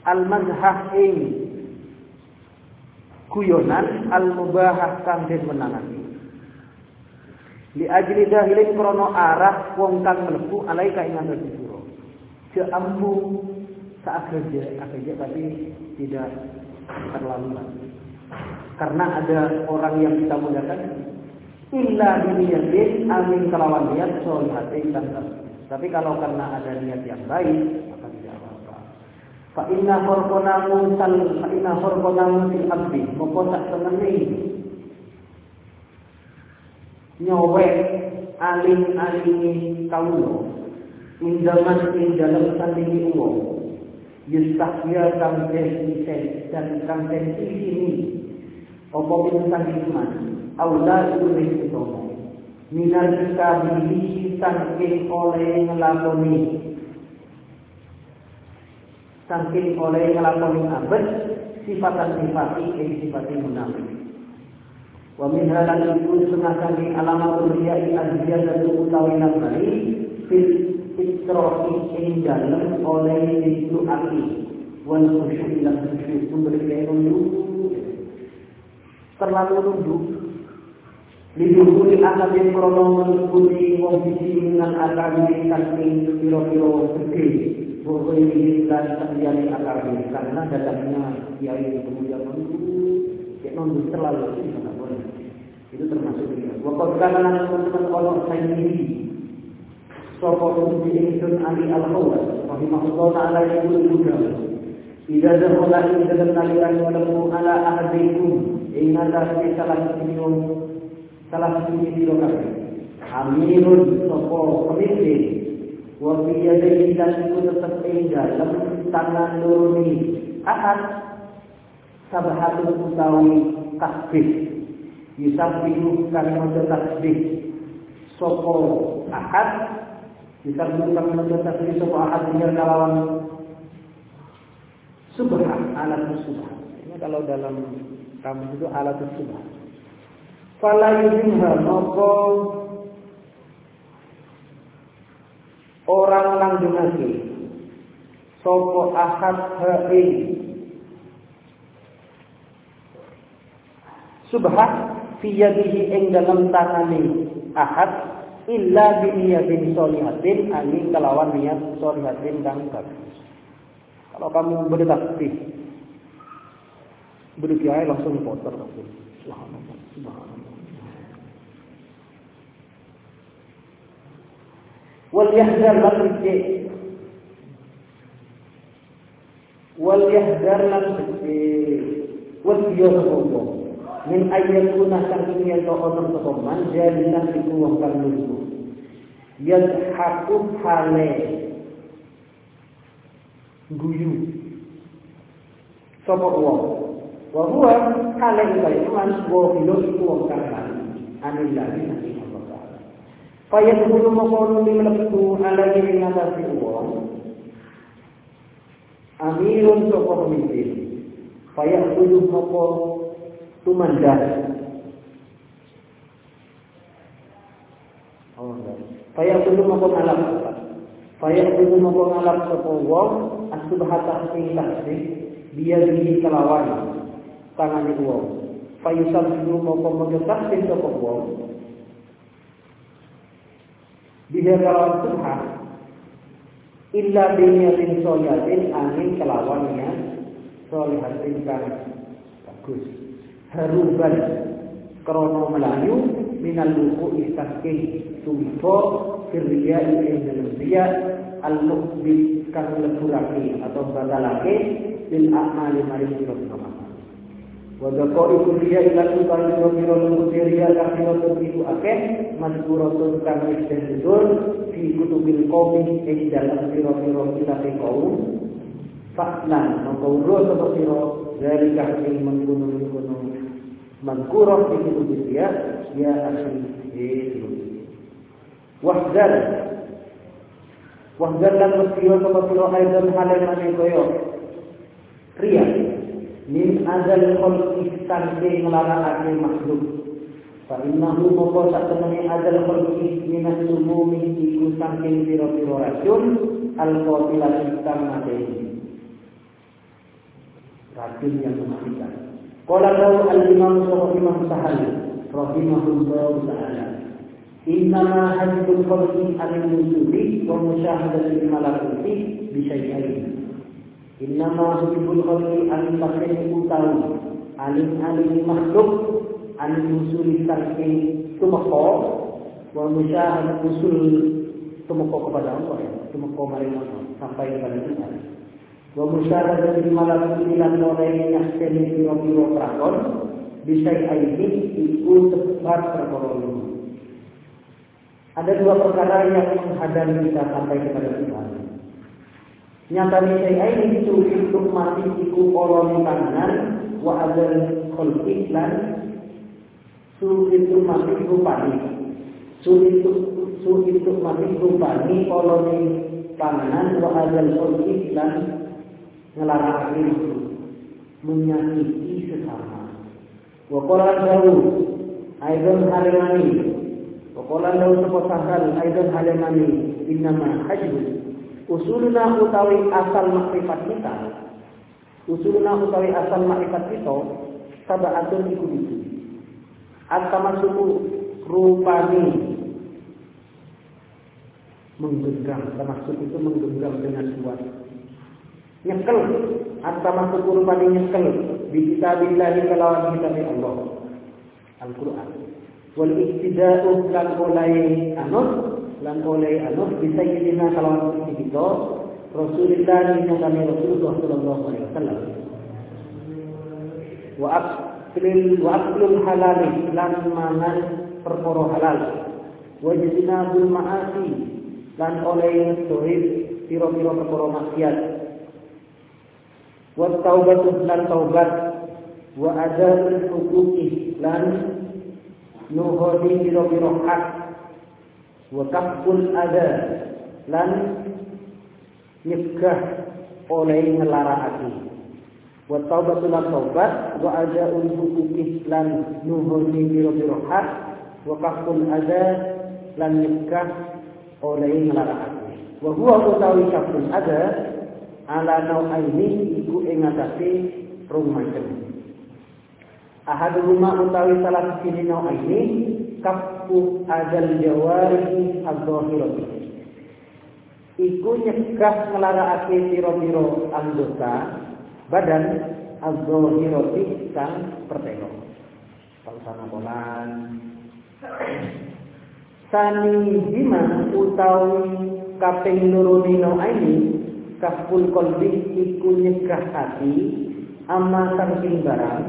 Al mazhah ing guyonan al mubahah kang den menangani. Li ajli dahilin krono arah wong kang mlebu alaika ing ngatasi sira. Je ambu saat kerja, kerja tapi tidak terlalu karena ada orang yang kita mudahkan illa biniyatin amin kelawan niat dan tapi kalau karena ada niat yang baik fa inna horkonamu sal fa inna horkonamu fil abdi. Moko sak temene nyowek aling-alingi kaulo indaman ing dalam sandingi uang. Yustahya kang den dan kang den ini apa bin sandingi aula itu minal kabihi saking oleh ngelakoni saking oleh ngelakoni abad sifatan sifati yang sifati munafik. Wa min halan itu setengah saking alamat riyai dan utawi nambari fil istrofi ing dalem oleh itu aki. Wal khusyuk ilang khusyuk memberi kaya terlalu nunduk. Liduhuli anak yang krono mengikuti wong bisi dengan ini saking piro-piro gede. Bahwa ini dan akar ini karena datangnya kiai kemudian menunggu. Nunggu terlalu ini tidak boleh. Itu termasuk dia. Waktu karena teman-teman kalau saya ini Sopo Musi Insun Ali Al-Hawas Rahimahullah Ta'ala Ibu Ibu Ida dakhala ing dalam nalikan walau ala ahadikum ing atase salah satu salah satu di lokasi. Aminun sopo pemimpin. Wafiya dari dan itu tetap indah dalam tangan nuruni. Ahad sabahatul utawi tasbih. Yusabbihu kami untuk tasbih. Sopo ahad? Yusabbihu kami untuk tasbih sopo ahad dengan kalawan subhan alat subhan ini kalau dalam kamus itu alat subhan Fala yudinha maka orang langgengake sapa ahad ha'i subhat fi yadihi ing dalam tangane ahad illa bi niyatin sholihatin angin kelawan niat sholihatin kang bagus. Kalau kamu bertakbir berkiai langsung kotor langsung. Subhanallah, subhanallah. Wal yahdar lan wasiyo sapa min ayyakuna saking yen to ono sapa man jalisan iku wong kang lucu yadhaku hale guyu sapa wong wa huwa hale kaya man filo iku wong kang anil lagi nanti Allah Ta'ala Faya dulu makono ni melepuh alaihi mengatasi uang Amirun soko pemimpin. Faya dulu mako tumandang Oh enggak Faya dulu mako ngalap Faya dulu mako ngalap soko uang Asubhatah sing tasbih Dia diri kelawan Tangan uang Fayusal dulu mau megesah sing sapa wong Biha kalawan subhan illa biniyatin solihatin angin kelawannya solihatin kan bagus. Haruban krono melayu minal luku istakin tumpo firriya ing dalam dia al mukbil kang leburake atau batalake lil a'mali mari sira Wadako iku dia ilaku kali biro biro mengkuti ria kasino itu akeh Mazkuratun kami istensidun Fi kutubil qawmi Ing dalam biro kita kaum. Faklan Mengkauro sopa biro Dari kasih menggunung menggunung Mazkurah fi kutubil dia Ya asli Itu Wahdar Wahdar dan mestiwa sopa biro Aizan halal mani koyo. Ria min azal khalqi sangke nglarakake makhluk fa innahu moko sak temene azal khalqi minas sumumi iku sangke pira-pira racun al qatilah kang mateni racun yang mematikan Qala lahu Sohor Imam Sahal Rahimahullah Ta'ala. Innama hajjul khalqi al-nusuli Wa musyahadatil malakuti Bisyai'ain Innama hubibul khalqi an takin utawi alim-alim makhluk. An usuli saking tumeka. Wa musyahad usul tumeka kepada Allah ya. Maring Allah sampai kepada kita. Wa musyahad dari malam lan oleh nyaksen piro-piro prakon. Bisa aini iku tepat perkara ada dua perkara yang menghadang kita sampai kepada Tuhan Nyatane saya ini itu untuk mati iku olone panganan wa adzal khalqi lan itu mati rupani. Su itu su itu mati rupani olone panganan wa adzal khalqi lan ngelarang itu menyakiti sesama. Wa qala dawu aidan halimani. Wa qala dawu sapa sahal aidan halimani innama hajbu usulna utawi asal makrifat kita usulna utawi asal makrifat kita sabaatun iku itu atama suku rupani. Menggenggam termasuk itu menggenggam dengan kuat nyekel atama suku rupani nyekel. Di kitabillahi kalawan kitab Allah. Al-Quran. Wal iktida'u lan mulai anut lan oleh anu bisa sayyidina kalawan kita. Rasulullah kami Rasulullah sallallahu alaihi wasallam. Wa aklil wa aklul halal lan mangan perkara halal. Wa jinabul ma'asi lan oleh tohid piro-piro perkara maksiat. Wa taubatu lan taubat. Wa adabul huquqi lan nuhodi piro-piro hak wa ada lan nyegah oleh ngelarakake wa taubatul taubat. Wa ajaul huquqi lan nuhuni biro-biro hak. Wa ada lan nyegah oleh ngelarakake wa huwa utawi kaful ada ala nau'aini iku ing ngatasi rong macam ahaduma utawi salah siji nau'aini kafu adal jawarihi adzahirati iku nyegah nglarakake pira-pira anggota badan adzahirati kang pertelo pangsana polan. Sani bima utawi kaping loro dino ini kaful qalbi iku nyegah hati amma saking barang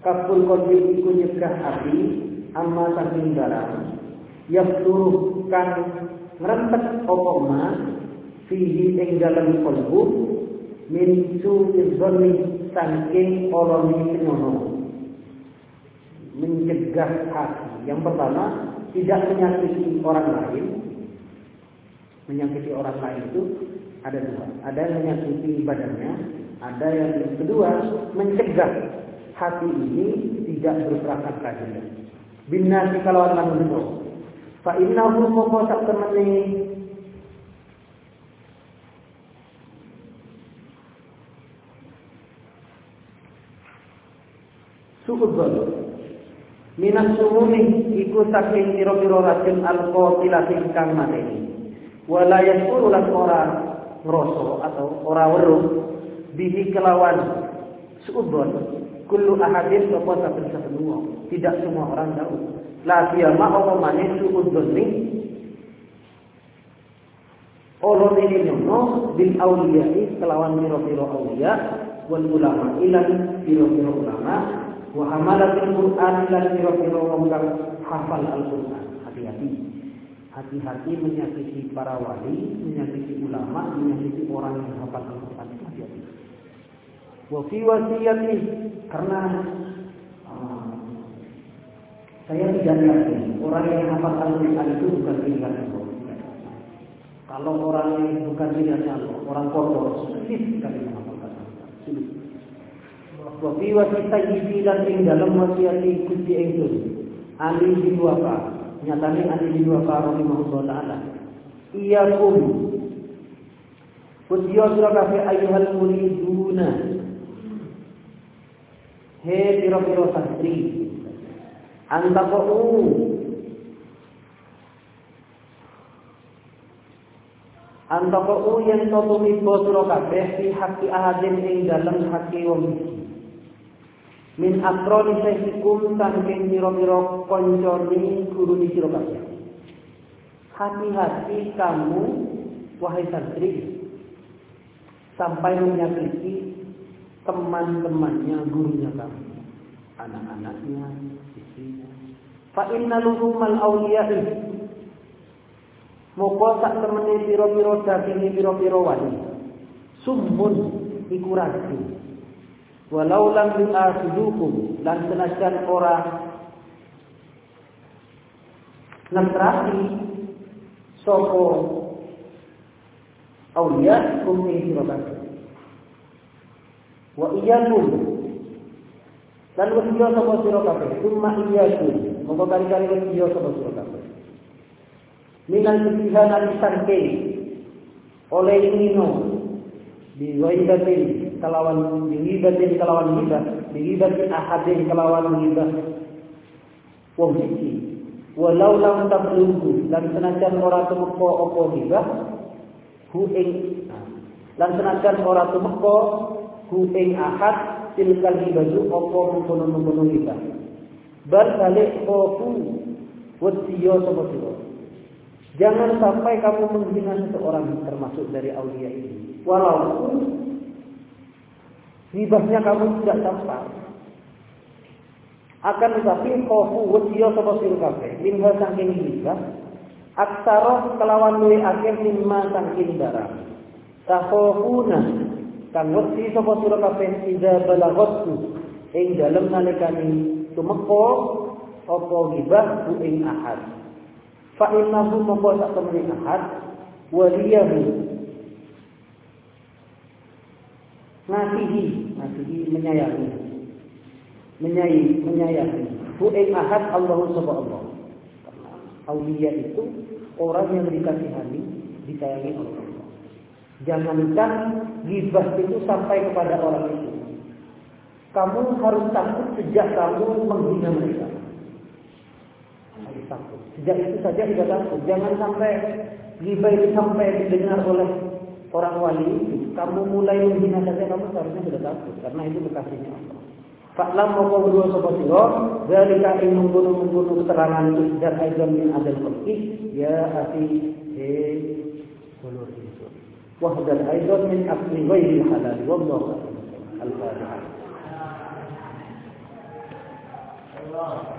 kaful qalbi iku nyegah hati amma saking barang yafturuh kan ngrempet apa ma fihi ing dalem kalbu min su'izoni saking oloni penyono mencegah hati. Yang pertama tidak menyakiti orang lain. Menyakiti orang lain itu ada dua. Ada yang menyakiti badannya ada yang kedua mencegah hati ini tidak berperasaan keadilan binasi kalawan manusia fa innahu moko sak temene suudzon minas sumumi iku saking pira-pira racun alqatilati kang mateni. Wala lan ora ngrasa atau ora weruh bihi kelawan suudzon kullu ahadin sapa saben-saben wong tidak semua orang tahu la dia ma apa maneh ni Allah ini nyono bil awliyai kelawan pira-pira awliya wal ulama ilan pira-pira ulama wa hamalatul Qur'an lan pira-pira wong hafal Al-Qur'an. Hati-hati. Hati-hati menyakiti para wali, menyakiti ulama, menyakiti orang yang hafal Al-Qur'an. Hati-hati. Wa fi wasiyati karena uh, saya tidak yakin orang yang hafal Al-Qur'an itu bukan pilihan Allah. Kalau orang yang bukan pilihan Allah, orang kotor, sulit sekali menghafalkan Al-Qur'an. Sulit. wa fi wasiyati lan ing dalem wasiati Gusti ingsun Ali bin Wafa nyatane Ali bin Wafa rahimahullah taala iyakum Kudiyo sira kabeh ayyuhal muriduna He pira-pira santri. Antaqu Antaqu yang tutumi sira kabeh fi haqqi ahadin ing dalem haqqi wong min akroni sahikum saking piro-piro konconi guru di siro kabeh. Hati-hati kamu, wahai santri, sampai menyakiti teman-temannya, gurunya kamu, anak-anaknya, istrinya. Fa inna luhumal awliya'i Moko sak temene piro-piro daging piro-piro wali. Sumun iku racun walau lam yu'akhidukum lan senajan ora ngetrasi sapa aulia kum ing sira wa iyyakum. Lan wasiya sapa sira kabeh summa iyyakum. Monggo kali-kali wasiya sapa sira kabeh minal istihana disangke. Oleh ingino biwaibatin kelawan biwibatin kelawan hibah. Biwibatin ahadin kelawan hibah. Siji walau lam tablughu dan senajan ora tumeka apa hibah hu ing lan senajan ora tumeka hu ing ahad tilkal hibaju apa mengkono-mengkono hibah bal balik kofu wasiyo sapa Jangan sampai kamu menghina seseorang termasuk dari aulia ini. Walaupun hibahnya kamu tidak sampai. Akan tetapi khofu wasiya sapa sira kabeh minha saking hibah aksara kelawan luwe akeh mimma saking barang. Takhofuna kang wasi sapa sira kabeh ida balaghatku ing dalem nalikane tumeka apa hibah ku ing ahad. Fa innahu mongko sak temene ahad waliyahu ngasihi, ngasihi menyayangi. Menyayangi, menyayangi. Bu ing ahad Allah subhanahu Karena aulia itu orang yang dikasihani, disayangi Allah. Jangankan gibah itu sampai kepada orang itu. Kamu harus takut sejak kamu menghina mereka. Sejak itu saja tidak takut. Jangan sampai gibah itu sampai didengar oleh orang wali kamu mulai menghina saja kamu seharusnya sudah takut karena itu bekasnya Allah. Faklam mau berdua sobat siro, dari kami membunuh membunuh keterangan dan aidan min adal ya afi وحدا أيضا من أكل غير الحلال والله الفاتحة. الله.